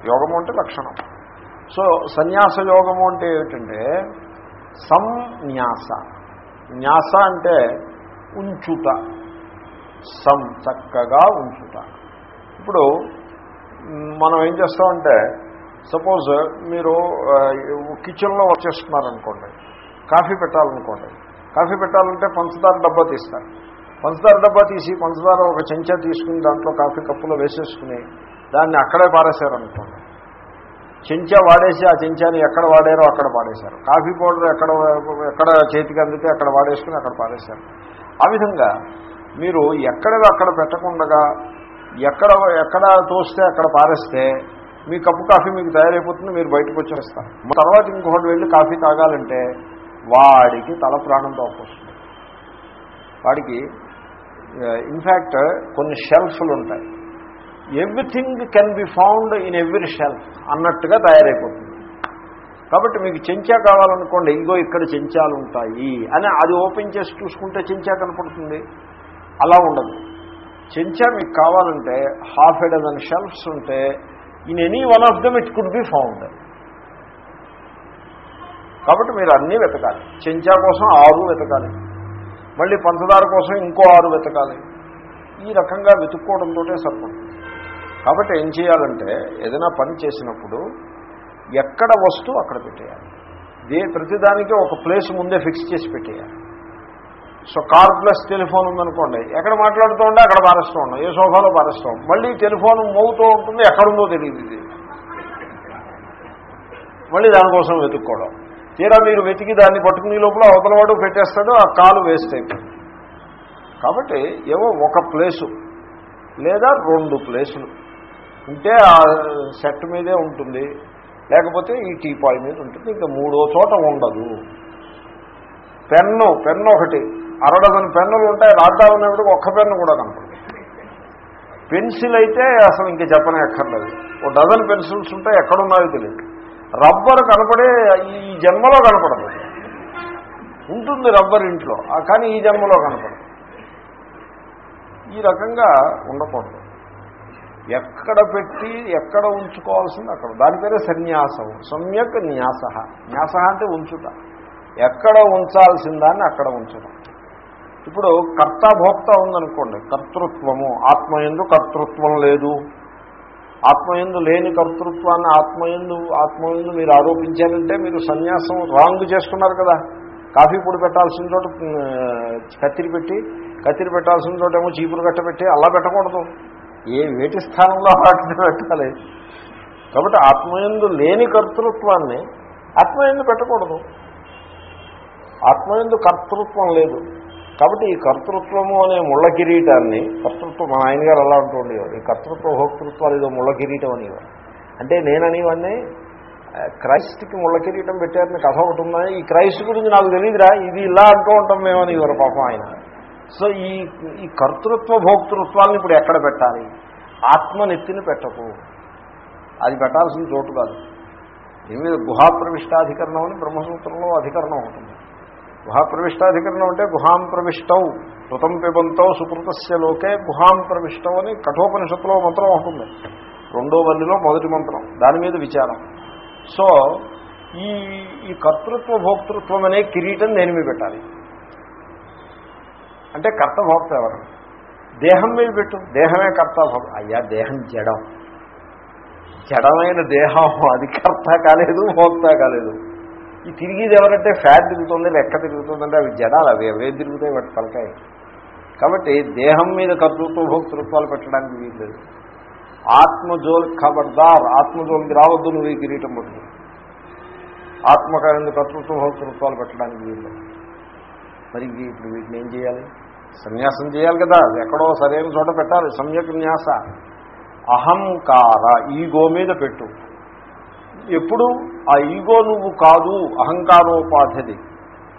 యోగము అంటే లక్షణం. సో సన్యాస యోగము అంటే ఏమిటంటే సంన్యాస. న్యాస అంటే ఉంచుట. సం చక్కగా ఉంచుట. ఇప్పుడు మనం ఏం చేస్తామంటే సపోజ్ మీరు కిచెన్లో వర్క్ చేస్తున్నారనుకోండి కాఫీ పెట్టాలనుకోండి. కాఫీ పెట్టాలంటే పంచదార డబ్బా తీస్తారు. పంచదార డబ్బా తీసి పంచదార ఒక చెంచా తీసుకుని దాంట్లో కాఫీ కప్పులో వేసేసుకుని దాన్ని అక్కడే పారేశారనుకోండి. చెంచా వాడేసి ఆ చెంచాని ఎక్కడ వాడారో అక్కడ పాడేశారు కాఫీ పౌడర్ ఎక్కడ ఎక్కడ చేతికి అందితే అక్కడ వాడేసుకుని అక్కడ పాడేశారు ఆ విధంగా మీరు ఎక్కడ అక్కడ పెట్టకుండా ఎక్కడ ఎక్కడ తోస్తే అక్కడ పారేస్తే మీ కప్పు కాఫీ మీకు తయారైపోతుంది మీరు బయటకు వచ్చేస్తారు. తర్వాత ఇంకొకటి వెళ్ళి కాఫీ తాగాలంటే వాడికి తల ప్రాణం తోపొస్తుంది వాడికి Uh, ఇన్ఫ్యాక్ట్ uh, కొన్ని షెల్ఫ్లు ఉంటాయి. Everything can be found in every shelf అన్నట్టుగా తయారైపోతుంది. కాబట్టి మీకు చెంచా కావాలనుకోండి ఇగో ఇక్కడ చెంచాలు ఉంటాయి అని అది ఓపెన్ చేసి చూసుకుంటే చెంచా కనపడుతుంది. అలా ఉండదు. చెంచా మీకు కావాలంటే హాఫ్ ఎ డజన్ షెల్ఫ్స్ ఉంటే in any one of them it could be found కాబట్టి మీరు అన్నీ వెతకాలి. చెంచా కోసం ఆరు వెతకాలి. మళ్ళీ పంచదార కోసం ఇంకో ఆరు వెతకాలి. ఈ రకంగా వెతుక్కోవడంతో సరిపడుతుంది. కాబట్టి ఏం చేయాలంటే ఏదైనా పని చేసినప్పుడు ఎక్కడ వస్తువు అక్కడ పెట్టేయాలి. దే ప్రతిదానికి ఒక ప్లేస్ ముందే ఫిక్స్ చేసి పెట్టేయాలి. సో కార్ ప్లస్ టెలిఫోన్ ఉందనుకోండి ఎక్కడ మాట్లాడుతూ ఉంటే అక్కడ పారేస్తూ ఉన్నాం ఏ సోఫాలో పారేస్తాం మళ్ళీ టెలిఫోన్ మోగుతూ ఉంటుంది ఎక్కడుందో తెలియదు ఇది. మళ్ళీ దానికోసం వెతుక్కోవడం. తీరా మీరు వెతికి దాన్ని పట్టుకునే లోపల అవతలవాడు పెట్టేస్తాడు ఆ కాలు వేస్ట్ అయిపోతుంది. కాబట్టి ఏవో ఒక ప్లేసు లేదా రెండు ప్లేసులు ఉంటే ఆ సెట్ మీదే ఉంటుంది లేకపోతే ఈ టీపాయ్ మీద ఉంటుంది. ఇంకా మూడో చోట ఉండదు. పెన్ను పెన్ను ఒకటి. అరడజన్ పెన్నులు ఉంటాయి రాద్దా ఉన్నప్పుడు ఒక్క పెన్ను కూడా కనపడదు. పెన్సిల్ అయితే అసలు ఇంకా చెప్పనే అక్కర్లేదు. ఓ డజన్ పెన్సిల్స్ ఉంటాయి ఎక్కడున్నాయో తెలియదు. రబ్బర్ కనపడే ఈ జన్మలో కనపడదు. ఉంటుంది రబ్బర్ ఇంట్లో కానీ ఈ జన్మలో కనపడదు. ఈ రకంగా ఉండకూడదు. ఎక్కడ పెట్టి ఎక్కడ ఉంచుకోవాల్సింది అక్కడ. దాని పేరే సన్యాసం. సమ్యక్ న్యాస. న్యాస అంటే ఉంచుట. ఎక్కడ ఉంచాల్సిన దాన్ని అక్కడ ఉంచడం. ఇప్పుడు కర్తాభోక్త ఉందనుకోండి కర్తృత్వము. ఆత్మయందు కర్తృత్వం లేదు. ఆత్మయందు లేని కర్తృత్వాన్ని ఆత్మయందు ఆత్మయందు మీరు ఆరోపించారంటే మీరు సన్యాసం రాంగ్ చేసుకున్నారు కదా. కాఫీ పొడి పెట్టాల్సిన చోట కత్తిరి పెట్టి కత్తిరి పెట్టాల్సిన చోట ఏమో చీపురు కట్ట పెట్టి అలా పెట్టకూడదు. ఏ వేటి స్థానంలో వాటిని పెట్టాలి? కాబట్టి ఆత్మయందు లేని కర్తృత్వాన్ని ఆత్మయందు పెట్టకూడదు. ఆత్మయందు కర్తృత్వం లేదు. కాబట్టి ఈ కర్తృత్వము అనే ముళ్ళ కిరీటాన్ని కర్తృత్వం మా ఆయన గారు అలా అంటూ ఉండేవారు. ఈ కర్తృత్వ భోక్తృత్వాలు ఏదో ముళ్ళ కిరీటం అనేవారు. అంటే నేననేవాడిని క్రైస్ట్కి ముళ్ళ కిరీటం పెట్టారని కథ ఒకటి ఉన్నాయి ఈ క్రైస్ట్ గురించి నాకు తెలియదురా ఇది ఇలా అంటూ ఉంటాం మేమని ఇవ్వరు పాపం ఆయన. సో ఈ ఈ కర్తృత్వ భోక్తృత్వాలను ఇప్పుడు ఎక్కడ పెట్టాలి? ఆత్మనెత్తిని పెట్టకు. అది పెట్టాల్సిన చోటు కాదు. దీని మీద గుహాప్రవిష్టాధికరణం అని బ్రహ్మసూత్రంలో అధికరణం ఉంటుంది గుహాప్రవిష్టాధికరణం అంటే గుహాం ప్రవిష్టవు కృతం పిబంతవు సుకృతస్య లోకే గుహాం ప్రవిష్టవు అని కఠోపనిషత్తులో మంత్రం ఉంటుంది రెండో వల్లిలో మొదటి మంత్రం దాని మీద విచారం. సో ఈ ఈ కర్తృత్వ భోక్తృత్వం అనే కిరీటం దేని మీద పెట్టాలి? అంటే కర్త భోక్త ఎవరు? దేహం మీద పెట్టు. దేహమే కర్త భోక్త. అయ్యా దేహం జడం. జడమైన దేహం అది కర్త కాలేదు భోక్త కాలేదు. ఈ తిరిగిది ఎవరంటే ఫ్యాట్ తిరుగుతుంది లెక్క తిరుగుతుందంటే అవి జడాలు అవి అవే తిరుగుతాయి వాటి తలకాయ. కాబట్టి దేహం మీద కర్తృత్వ భోక్తృత్వాలు పెట్టడానికి వీల్లేదు ఆత్మజోల్ ఖబర్దార్ ఆత్మజోలికి రావద్దు నువ్వు ఈ కిరీటం పట్టుకు. ఆత్మకార్యంలో కర్తృత్వ భోక్తృత్వాలు పెట్టడానికి వీల్లేదు మరి ఇప్పుడు వీటిని ఏం చేయాలి? సన్యాసం చేయాలి కదా ఎక్కడో సరైన చోట పెట్టాలి. సమ్యక్ న్యాస. అహంకార ఈగో మీద పెట్టు. ఎప్పుడు? ఆ ఈగో నువ్వు కాదు అహంకారోపాధిది.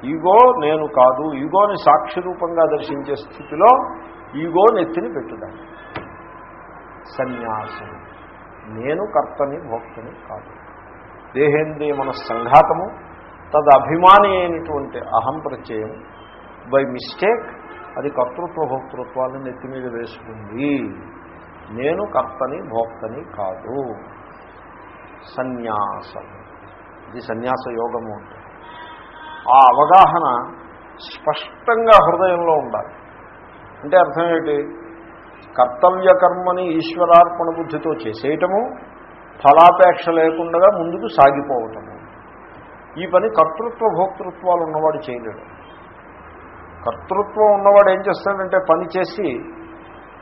ఈగో నేను కాదు ఈగోని సాక్షి రూపంగా దర్శించే స్థితిలో ఈగో నెత్తిని పెట్టుదాన్ని సన్యాసం నేను కర్తని భోక్తని కాదు. దేహేంద్రియ మన సంఘాతము తదభిమాని అయినటువంటి అహం ప్రత్యయం బై మిస్టేక్ అది కర్తృత్వ భోక్తృత్వాన్ని నెత్తి మీద వేసుకుంది. నేను కర్తని భోక్తని కాదు. సన్యాసం. ఇది సన్యాస యోగము అంటే. ఆ అవగాహన స్పష్టంగా హృదయంలో ఉండాలి. అంటే అర్థం ఏంటి కర్తవ్య కర్మని ఈశ్వరార్పణ బుద్ధితో చేసేయటము ఫలాపేక్ష లేకుండా ముందుకు సాగిపోవటము. ఈ పని కర్తృత్వ భోక్తృత్వాలు ఉన్నవాడు చేయలేడు. కర్తృత్వం ఉన్నవాడు ఏం చేస్తాడంటే పని చేసి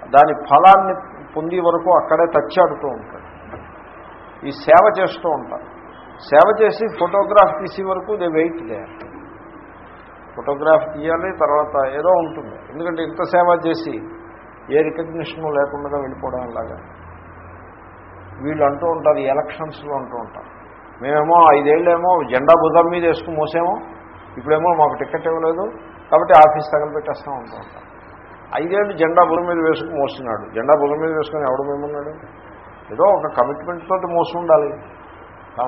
దాని ఫలాన్ని పొందే వరకు అక్కడే తచ్చాడుతూ ఉంటాడు. ఈ సేవ చేస్తూ ఉంటారు. సేవ చేసి ఫోటోగ్రాఫ్ తీసే వరకు దే వెయిట్ దే. ఫోటోగ్రాఫ్ తీయాలి తర్వాత ఏదో ఉంటుంది. ఎందుకంటే ఇంత సేవ చేసి ఏ రికగ్నిషన్ లేకుండా వెళ్ళిపోవడం లాగా వీళ్ళు అంటూ ఉంటారు ఎలక్షన్స్లో అంటూ ఉంటారు. మేమేమో ఐదేళ్ళేమో జెండా బుధం మీద వేసుకుని మోసేమో. ఇప్పుడేమో మాకు టికెట్ ఇవ్వలేదు. కాబట్టి ఆఫీస్ తగలబెట్టేస్తాం అంటూ ఉంటాం ఐదేళ్ళు జెండా బుధం మీద వేసుకుని మోస్తున్నాడు. జెండా బుధం మీద వేసుకుని ఎవడు మేమున్నాడు ఏదో ఒక కమిట్మెంట్ తోటి మోసం ఉండాలి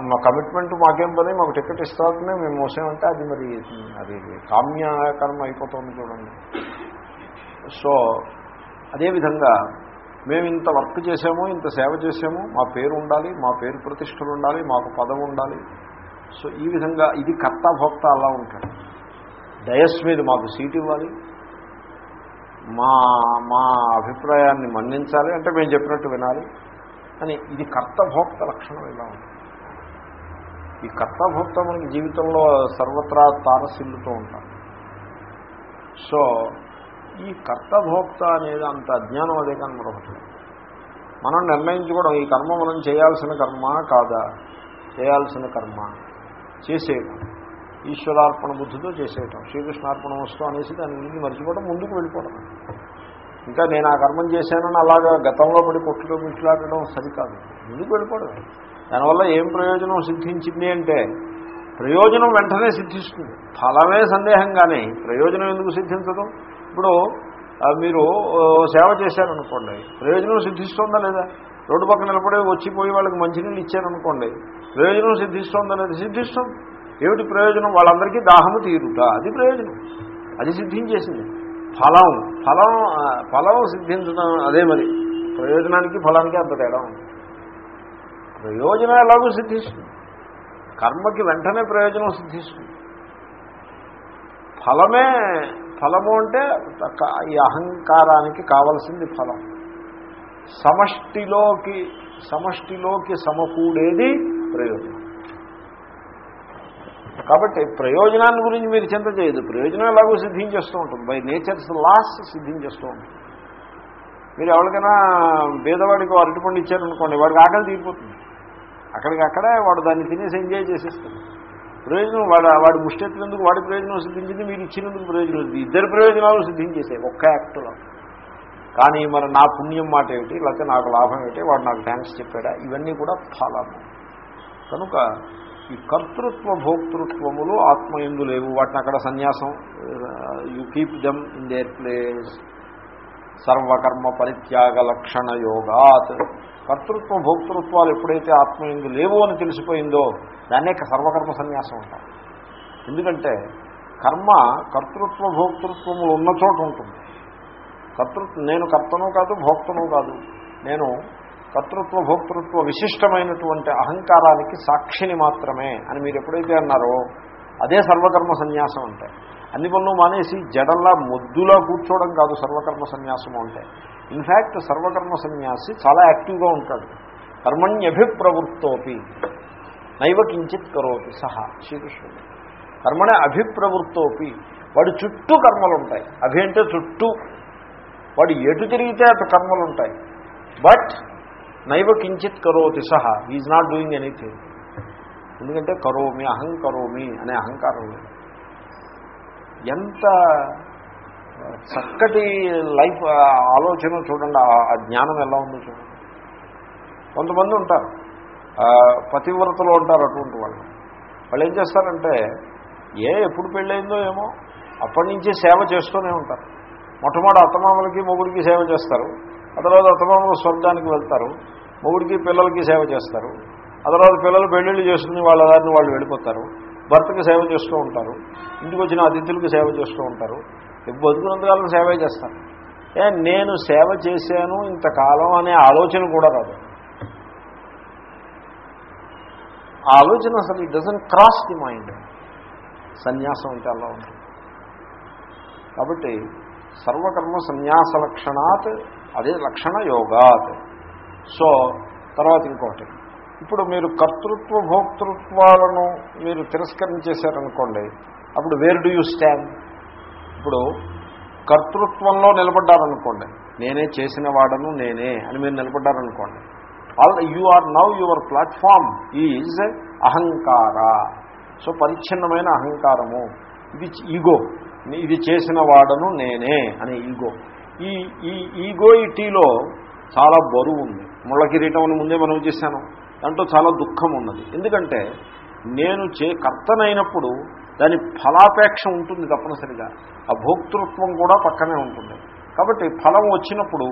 మా కమిట్మెంట్ మాకేం పని? మాకు టికెట్ ఇస్తారనే మేము మోసామంటే అది మరి అది కామ్యకర్మ అయిపోతుంది చూడండి. సో అదేవిధంగా మేము ఇంత వర్క్ చేసాము ఇంత సేవ చేసాము మా పేరు ఉండాలి మా పేరు ప్రతిష్టలు ఉండాలి మాకు పదవి ఉండాలి. సో ఈ విధంగా ఇది కర్త భోక్త అలా ఉంటాడు. డయస్ మీద మాకు సీట్ ఇవ్వాలి. మా మా అభిప్రాయాన్ని మన్నించాలి. అంటే మేము చెప్పినట్టు వినాలి. అని ఇది కర్తభోక్త లక్షణం ఇలా ఉంది ఈ కర్తభోక్త మనకి జీవితంలో సర్వత్రా తారసిల్లుతూ ఉంటాం సో ఈ కర్తభోక్త అనేది అంత అజ్ఞానం అదే కానీ మరొకటి మనం నిర్ణయించుకోవడం ఈ కర్మ మనం చేయాల్సిన కర్మ కాదా? చేయాల్సిన కర్మ చేసేయడం ఈశ్వరార్పణ బుద్ధితో చేసేయటం. శ్రీకృష్ణార్పణ వస్తూ అనేసి దాని గురించి మర్చిపోవడం ముందుకు వెళ్ళిపోవడం ఇంకా నేను ఆ కర్మం చేశానని అలాగా గతంలో పడి కొట్టులో మిట్లాడడం సరికాదు. ముందుకు వెళ్ళిపోవడం దానివల్ల ఏం ప్రయోజనం సిద్ధించింది అంటే ప్రయోజనం వెంటనే సిద్ధిస్తుంది. ఫలమే సందేహం కానీ ప్రయోజనం ఎందుకు సిద్ధించదు? ఇప్పుడు మీరు సేవ చేశారనుకోండి ప్రయోజనం సిద్ధిస్తుందా లేదా? రోడ్డు పక్కన నిలబడి వచ్చిపోయి వాళ్ళకి మంచినీళ్ళు ఇచ్చారనుకోండి ప్రయోజనం సిద్ధిస్తుందా లేదా? సిద్ధిస్తుంది. ఏమిటి ప్రయోజనం? వాళ్ళందరికీ దాహము తీరుట. అది ప్రయోజనం. అది సిద్ధించేసింది. ఫలం ఫలం ఫలం సిద్ధించడం అదే మరి. ప్రయోజనానికి ఫలానికి అంత తేడా ఉంది. ప్రయోజనం ఎలాగో సిద్ధిస్తుంది. కర్మకి వెంటనే ప్రయోజనం సిద్ధిస్తుంది. ఫలమే ఫలము అంటే ఈ అహంకారానికి కావలసింది ఫలం. సమష్టిలోకి సమష్టిలోకి సమకూడేది ప్రయోజనం. కాబట్టి ప్రయోజనాన్ని గురించి మీరు చింత చేయదు. ప్రయోజనం ఎలాగో సిద్ధించేస్తూ ఉంటుంది. బై నేచర్స్ లాస్ సిద్ధించేస్తూ ఉంటుంది. మీరు ఎవరికైనా పేదవాడికి అరటిపండు ఇచ్చారనుకోండి వాడికి ఆకలి తీరిపోతుంది. అక్కడికి అక్కడే వాడు దాన్ని తినేసి ఎంజాయ్ చేసేస్తాడు. ప్రయోజనం వాడు వాడి ముష్టెత్తినందుకు వాడి ప్రయోజనం సిద్ధించింది మీరు ఇచ్చినందుకు ప్రయోజనం ఉంది ఇద్దరు ప్రయోజనాలు సిద్ధించేసాయి ఒక్క యాక్ట్లో కానీ మరి నా పుణ్యం మాట ఏమిటి లేకపోతే నాకు లాభం ఏమిటి వాడు నాకు థ్యాంక్స్ చెప్పాడా? ఇవన్నీ కూడా ఫలము కనుక ఈ కర్తృత్వ భోక్తృత్వములు ఆత్మ ఎందు లేవు. వాటిని అక్కడ సన్యాసం you keep them in their place సర్వకర్మ పరిత్యాగ లక్షణ యోగాత్. కర్తృత్వ భోక్తృత్వాలు ఎప్పుడైతే ఆత్మ ఎందు లేవు అని తెలిసిపోయిందో దాన్నే సర్వకర్మ సన్యాసం అంటారు. ఎందుకంటే కర్మ కర్తృత్వ భోక్తృత్వములు ఉన్న చోట ఉంటుంది. కర్తృత్వ నేను కర్తను కాదు భోక్తను కాదు. నేను కర్తృత్వ భోక్తృత్వ విశిష్టమైనటువంటి అహంకారానికి సాక్షిని మాత్రమే అని మీరు ఎప్పుడైతే అన్నారో అదే సర్వకర్మ సన్యాసం అంటే. అన్ని పనులు మానేసి జడల్లా మొద్దులా కూర్చోవడం కాదు సర్వకర్మ సన్యాసం అంటే. ఇన్ఫ్యాక్ట్ సర్వకర్మ సన్యాసి చాలా యాక్టివ్గా ఉంటాడు. కర్మణ్యభిప్రవృత్తోపి నైవ కించిత్ కరోతి సహా శ్రీకృష్ణుడు. కర్మణి అభిప్రవృత్తోపి వాడి చుట్టూ కర్మలు ఉంటాయి అభి అంటే చుట్టూ. వాడు ఎటు తిరిగితే అటు కర్మలు ఉంటాయి బట్ నైవ కించిత్ కరోతి సహా. ఈజ్ నాట్ డూయింగ్ ఎనీథింగ్ ఎందుకంటే కరోమి అహం కరోమి అనే అహంకారం లేదు. ఎంత చక్కటి లైఫ్ ఆలోచన చూడండి ఆ- జ్ఞానం ఎలా ఉందో చూడండి. కొంతమంది ఉంటారు. పతివ్రతలో ఉంటారు అటువంటి వాళ్ళు. వాళ్ళు ఏం చేస్తారంటే ఏ ఎప్పుడు పెళ్ళయిందో ఏమో అప్పటి నుంచి సేవ చేస్తూనే ఉంటారు. మొట్టమొదటి అత్తమామలకి మొగుడికి సేవ చేస్తారు. ఆ తర్వాత అత్తమామలు స్వర్గానికి వెళ్తారు. మొగుడికి పిల్లలకి సేవ చేస్తారు. ఆ తర్వాత పిల్లలు పెళ్ళిళ్ళు చేసుకుని వాళ్ళ దారిని వాళ్ళు వెళ్ళిపోతారు. భర్తకి సేవ చేస్తూ ఉంటారు. ఇంటికి వచ్చిన అతిథులకు సేవ చేస్తూ ఉంటారు. ఇప్పుడు బతుకున్నంతకాలం సేవే చేస్తారు. ఏ నేను సేవ చేశాను ఇంతకాలం అనే ఆలోచన కూడా రాదు. ఆ ఆలోచన అసలు it doesn't cross the mind సన్యాసం అంటే అలా ఉంటుంది. కాబట్టి సర్వకర్మ సన్యాస లక్షణాత్ అదే లక్షణ యోగాత్. సో తర్వాత ఇంకోటి. ఇప్పుడు మీరు కర్తృత్వ భోక్తృత్వాలను మీరు తిరస్కరించేశారనుకోండి అప్పుడు వేర్ డూ యూ స్టాండ్ ఇప్పుడు కర్తృత్వంలో నిలబడ్డారనుకోండి నేనే చేసిన వాడను నేనే అని మీరు నిలబడ్డారనుకోండి all you are now your platform is అహంకార. సో పరిచ్ఛిన్నమైన అహంకారము ఇది ఈగో ఇది చేసిన వాడను నేనే అనే ఈగో. ఈ ఈ ఈగో ఈ చాలా బరువు ఉంది. ముళ్ళ కిరీటం అని ముందే మనం చేశాను. దాంట్లో చాలా దుఃఖం ఉన్నది. ఎందుకంటే నేను చే కర్తనైనప్పుడు దాని ఫలాపేక్ష ఉంటుంది తప్పనిసరిగా. ఆ భోక్తృత్వం కూడా పక్కనే ఉంటుంది. కాబట్టి ఫలం వచ్చినప్పుడు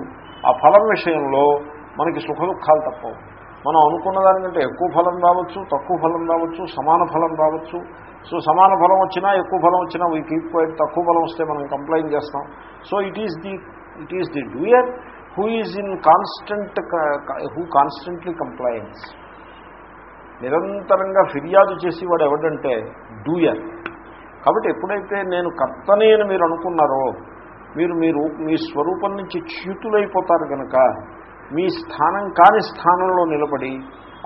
ఆ ఫలం విషయంలో మనకి సుఖ దుఃఖాలు తప్పవు. మనం అనుకున్న దానికంటే ఎక్కువ ఫలం రావచ్చు తక్కువ ఫలం రావచ్చు సమాన ఫలం రావచ్చు. సో సమాన ఫలం వచ్చినా ఎక్కువ ఫలం వచ్చినా వీ కీప్ క్వైట్ తక్కువ ఫలం వస్తే మనం కంప్లైంట్ చేస్తాం. So it is the it is the doer who is in constant who constantly complains నిరంతరంగా ఫిర్యాదు చేసేవాడు ఎవడంటే డూయర్ కాబట్టి ఎప్పుడైతే నేను కర్తనే అని మీరు అనుకున్నారో మీరు మీరు మీ స్వరూపం నుంచి చ్యుతులైపోతారు కనుక మీ స్థానం కాని స్థానంలో నిలబడి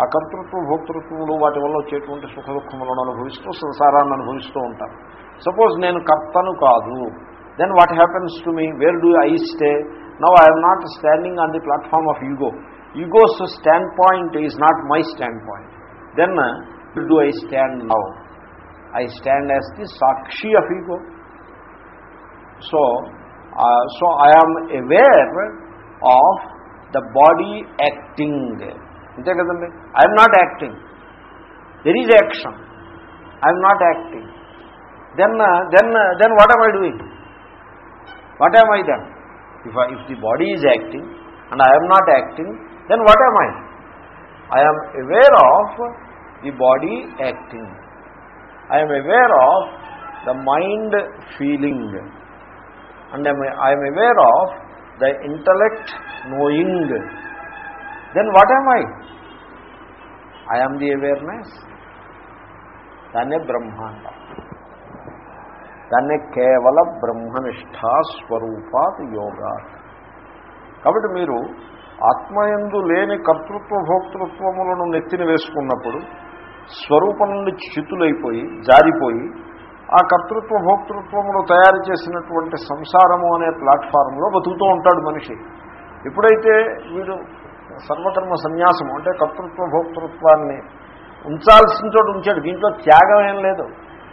ఆ కర్తృత్వ భోక్తృత్వములు వాటి వల్ల వచ్చేటువంటి సుఖ దుఃఖములను అనుభవిస్తూ సంసారాన్ని అనుభవిస్తూ ఉంటారు. సపోజ్ నేను కర్తను కాదు. Then what happens to me where do I stay now I'm not standing on the platform of ego ego's standpoint is not my standpoint then do I stand now I stand as the Sakshi of ego so so I am aware of the body acting అంతే కదండి I'm not acting there is action I'm not acting then then then what am I doing what am I then if if the body is acting and I'm not acting then what am I I'm aware of the body acting I'm aware of the mind feeling and I am aware of the intellect knowing, then what am I? I am the awareness. దాన్నే బ్రహ్మ అంటారు దాన్నే కేవల బ్రహ్మనిష్టా స్వరూపాత్ యోగా కాబట్టి మీరు ఆత్మయందు లేని కర్తృత్వ భోక్తృత్వములను నెత్తిన వేసుకున్నప్పుడు స్వరూపం నుండి చ్యుతులైపోయి జారిపోయి ఆ కర్తృత్వ భోక్తృత్వములు తయారు చేసినటువంటి సంసారము అనే ప్లాట్ఫారంలో బతుకుతూ ఉంటాడు మనిషి. ఎప్పుడైతే వీడు సర్వకర్మ సన్యాసము అంటే కర్తృత్వ భోక్తృత్వాన్ని ఉంచాల్సిన చోటు ఉంచాడు దీంట్లో త్యాగం ఏం లేదు.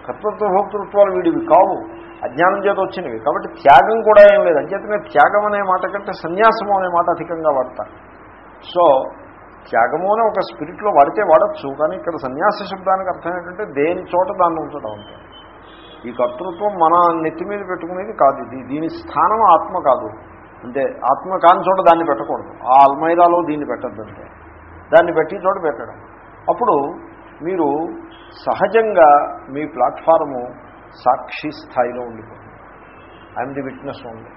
కర్తృత్వ భోక్తృత్వాలు వీడివి కావు అజ్ఞానం చేత వచ్చినవి. కాబట్టి త్యాగం కూడా ఏం లేదు. అంచేతనే త్యాగం అనే మాట కంటే సన్యాసము అనే మాట అధికంగా వాడతారు. సో త్యాగము అనే ఒక స్పిరిట్లో వాడితే వాడచ్చు కానీ ఇక్కడ సన్యాస శబ్దానికి అర్థం ఏంటంటే దేని చోట దాన్ని ఉంచడం అంటే ఈ కర్తృత్వం మన నెత్తి మీద పెట్టుకునేది కాదు. ఇది దీని స్థానం ఆత్మ కాదు. అంటే ఆత్మ కాని చోట దాన్ని పెట్టకూడదు. ఆ అల్మైరాలో దీన్ని పెట్టద్దంటే దాన్ని పెట్టి చోట పెట్టడం. అప్పుడు మీరు సహజంగా మీ ప్లాట్ఫారము సాక్షి స్థాయిలో ఉండిపోతుంది. I'm the witness only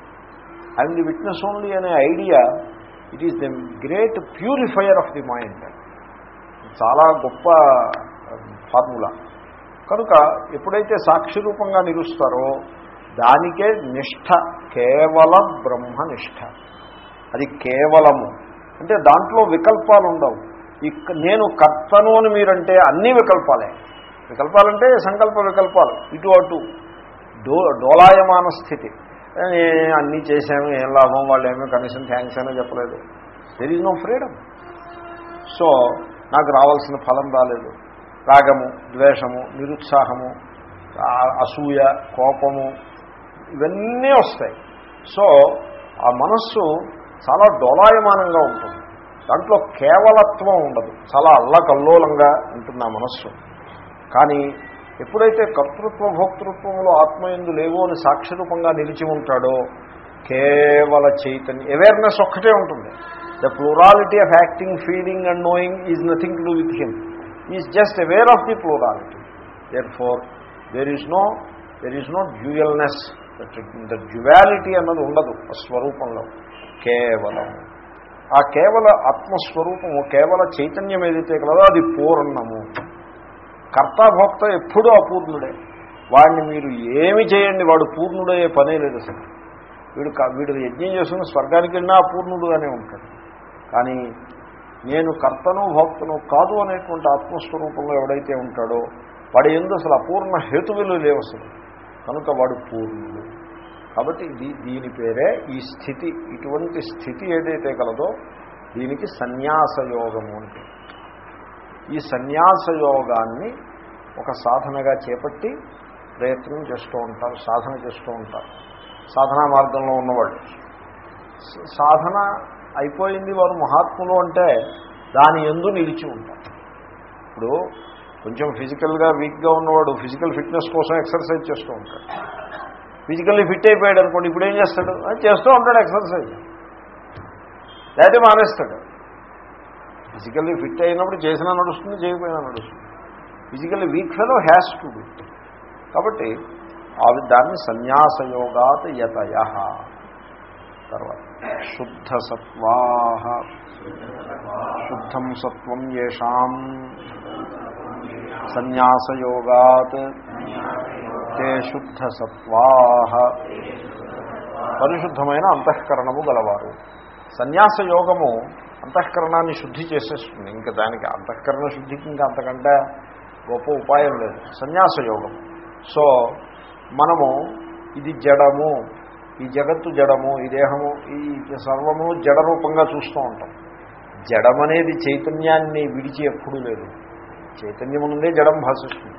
I'm the witness only అనే idea it is the great purifier of the mind చాలా గొప్ప um, ఫార్ములా కనుక ఎప్పుడైతే సాక్షి రూపంగా నిలుస్తారో దానికే నిష్ఠ కేవల బ్రహ్మనిష్ట అది కేవలము. అంటే దాంట్లో వికల్పాలు ఉండవు ఇక నేను కర్తను అని మీరంటే అన్ని వికల్పాలే. వికల్పాలంటే సంకల్ప వికల్పాలు. ఇటు అటు. డో డోలాయమాన స్థితి. అన్నీ చేశాము ఏం లాభం వాళ్ళు ఏమో కనీసం థ్యాంక్స్ అయినా చెప్పలేదు. There is no freedom so నాకు రావాల్సిన ఫలం రాలేదు. రాగము ద్వేషము నిరుత్సాహము అసూయ కోపము ఇవన్నీ వస్తాయి. సో ఆ మనస్సు చాలా డోలాయమానంగా ఉంటుంది. దాంట్లో కేవలత్వం ఉండదు. చాలా అల్లకల్లోలంగా ఉంటుంది ఆ మనస్సు. కానీ ఎప్పుడైతే కర్తృత్వ భోక్తృత్వంలో ఆత్మయందు లేవో అని సాక్షిరూపంగా నిలిచి ఉంటాడో కేవల చైతన్య అవేర్నెస్ ఒక్కటే ఉంటుంది. The plurality of acting feeling and knowing is nothing to do with him is just aware of the plurality therefore there is no there is no dualness the duality అన్నది ఉండదు ఆ స్వరూపంలో. కేవలం. ఆ కేవల ఆత్మస్వరూపము కేవల చైతన్యం ఏదైతే కలదో అది పూర్ణము. కర్తాభోక్త ఎప్పుడూ అపూర్ణుడే. వాడిని మీరు ఏమి చేయండి వాడు పూర్ణుడయ్యే పనే లేదు అసలు. వీడు వీడు యజ్ఞం చేసుకుని స్వర్గానికి వెళ్ళినా అపూర్ణుడుగానే ఉంటాడు. కానీ నేను కర్తను భోక్తను కాదు అనేటువంటి ఆత్మస్వరూపంలో ఎవడైతే ఉంటాడో వాడు ఎందు అసలు అపూర్ణ హేతువులు లేవు అసలు. కనుక వాడు పూర్ణుడు. కాబట్టి దీని పేరే ఈ స్థితి. ఇటువంటి స్థితి ఏదైతే కలదో దీనికి సన్యాసయోగము అంటే. ఈ సన్యాసయోగాన్ని ఒక సాధనగా చేపట్టి ప్రయత్నం చేస్తూ ఉంటారు సాధన చేస్తూ ఉంటారు. సాధనా మార్గంలో ఉన్నవాళ్ళు సాధన అయిపోయింది వారు మహాత్ములు అంటే దాని ఎందు నిలిచి ఉంటారు ఇప్పుడు కొంచెం ఫిజికల్గా వీక్గా ఉన్నవాడు ఫిజికల్ ఫిట్నెస్ కోసం ఎక్సర్సైజ్ చేస్తూ ఉంటాడు. ఫిజికల్లీ ఫిట్ అయిపోయాడు అనుకోండి ఇప్పుడు ఏం చేస్తాడు? అది చేస్తూ ఉంటాడు ఎక్సర్సైజ్. లేకపోతే మానేస్తాడు. ఫిజికల్లీ ఫిట్ అయినప్పుడు చేసినా నడుస్తుంది చేయకపోయినా నడుస్తుంది. Physically weak fellow has to do. కాబట్టి అవి దాన్ని సన్యాసయోగాత్ యతయ తర్వాత శుద్ధ సత్వా శుద్ధం సత్వం ఎం సన్యాసయోగాత్. తే శుద్ధ సత్వా పరిశుద్ధమైన అంతఃకరణము గలవారు. సన్యాస యోగము అంతఃకరణాన్ని శుద్ధి చేసేస్తుంది. ఇంకా దానికి అంతఃకరణ శుద్ధికి ఇంకా అంతకంటే గొప్ప ఉపాయం లేదు. సన్యాస యోగం సో మనము ఇది జడము. ఈ జగత్తు జడము ఈ దేహము ఈ సర్వము జడ రూపంగా చూస్తూ ఉంటాం. జడమనేది చైతన్యాన్ని విడిచి ఎప్పుడూ లేదు. చైతన్యము నుండే జడం భాషిస్తుంది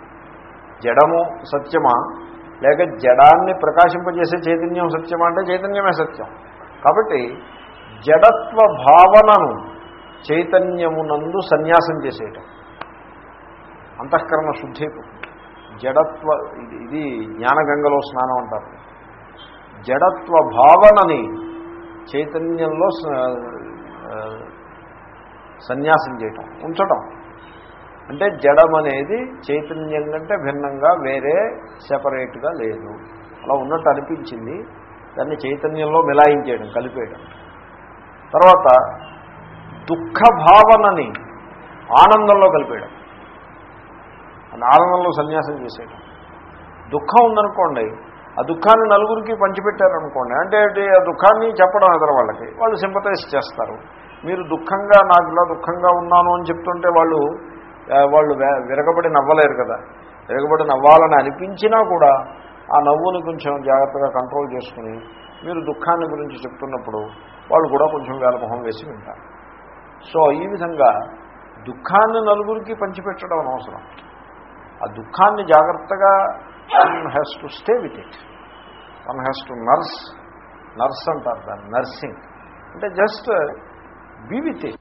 జడము సత్యమా? లేక జడాన్ని ప్రకాశింపజేసే చైతన్యం సత్యమా అంటే చైతన్యమే సత్యం. కాబట్టి జడత్వ భావనను చైతన్యమునందు సన్యాసం చేసేయటం. అంతఃకరణ శుద్ధి జడత్వ ఇది ఇది జ్ఞానగంగలో స్నానం అంటారు. జడత్వ భావనని చైతన్యంలో సన్యాసం చేయటం ఉంచటం. అంటే జడం అనేది చైతన్యం కంటే భిన్నంగా వేరే సెపరేట్గా లేదు. అలా ఉన్నట్టు అనిపించింది. దాన్ని చైతన్యంలో మిలాయించేయడం కలిపేయడం. తర్వాత దుఃఖ భావనని ఆనందంలో కలిపేయడం. అని ఆనందంలో సన్యాసం చేసేయడం దుఃఖం ఉందనుకోండి ఆ దుఃఖాన్ని నలుగురికి పంచిపెట్టారనుకోండి అంటే ఆ దుఃఖాన్ని చెప్పడం ఎదర వాళ్ళకి. వాళ్ళు సింపతైజ్ చేస్తారు. మీరు దుఃఖంగా నాకు ఇలా దుఃఖంగా ఉన్నాను అని చెప్తుంటే వాళ్ళు వాళ్ళు విరగబడి నవ్వలేరు కదా. విరగబడి నవ్వాలని అనిపించినా కూడా ఆ నవ్వుని కొంచెం జాగ్రత్తగా కంట్రోల్ చేసుకుని మీరు దుఃఖాన్ని గురించి చెప్తున్నప్పుడు వాళ్ళు కూడా కొంచెం వేలమొహం వేసి వింటారు. సో ఈ విధంగా దుఃఖాన్ని నలుగురికి పంచిపెట్టడం అనవసరం. ఆ దుఃఖాన్ని జాగ్రత్తగా one has to stay with it one has to nurse nurse అంటారు దాన్ని నర్సింగ్ అంటే జస్ట్ బీ విత్ ఇట్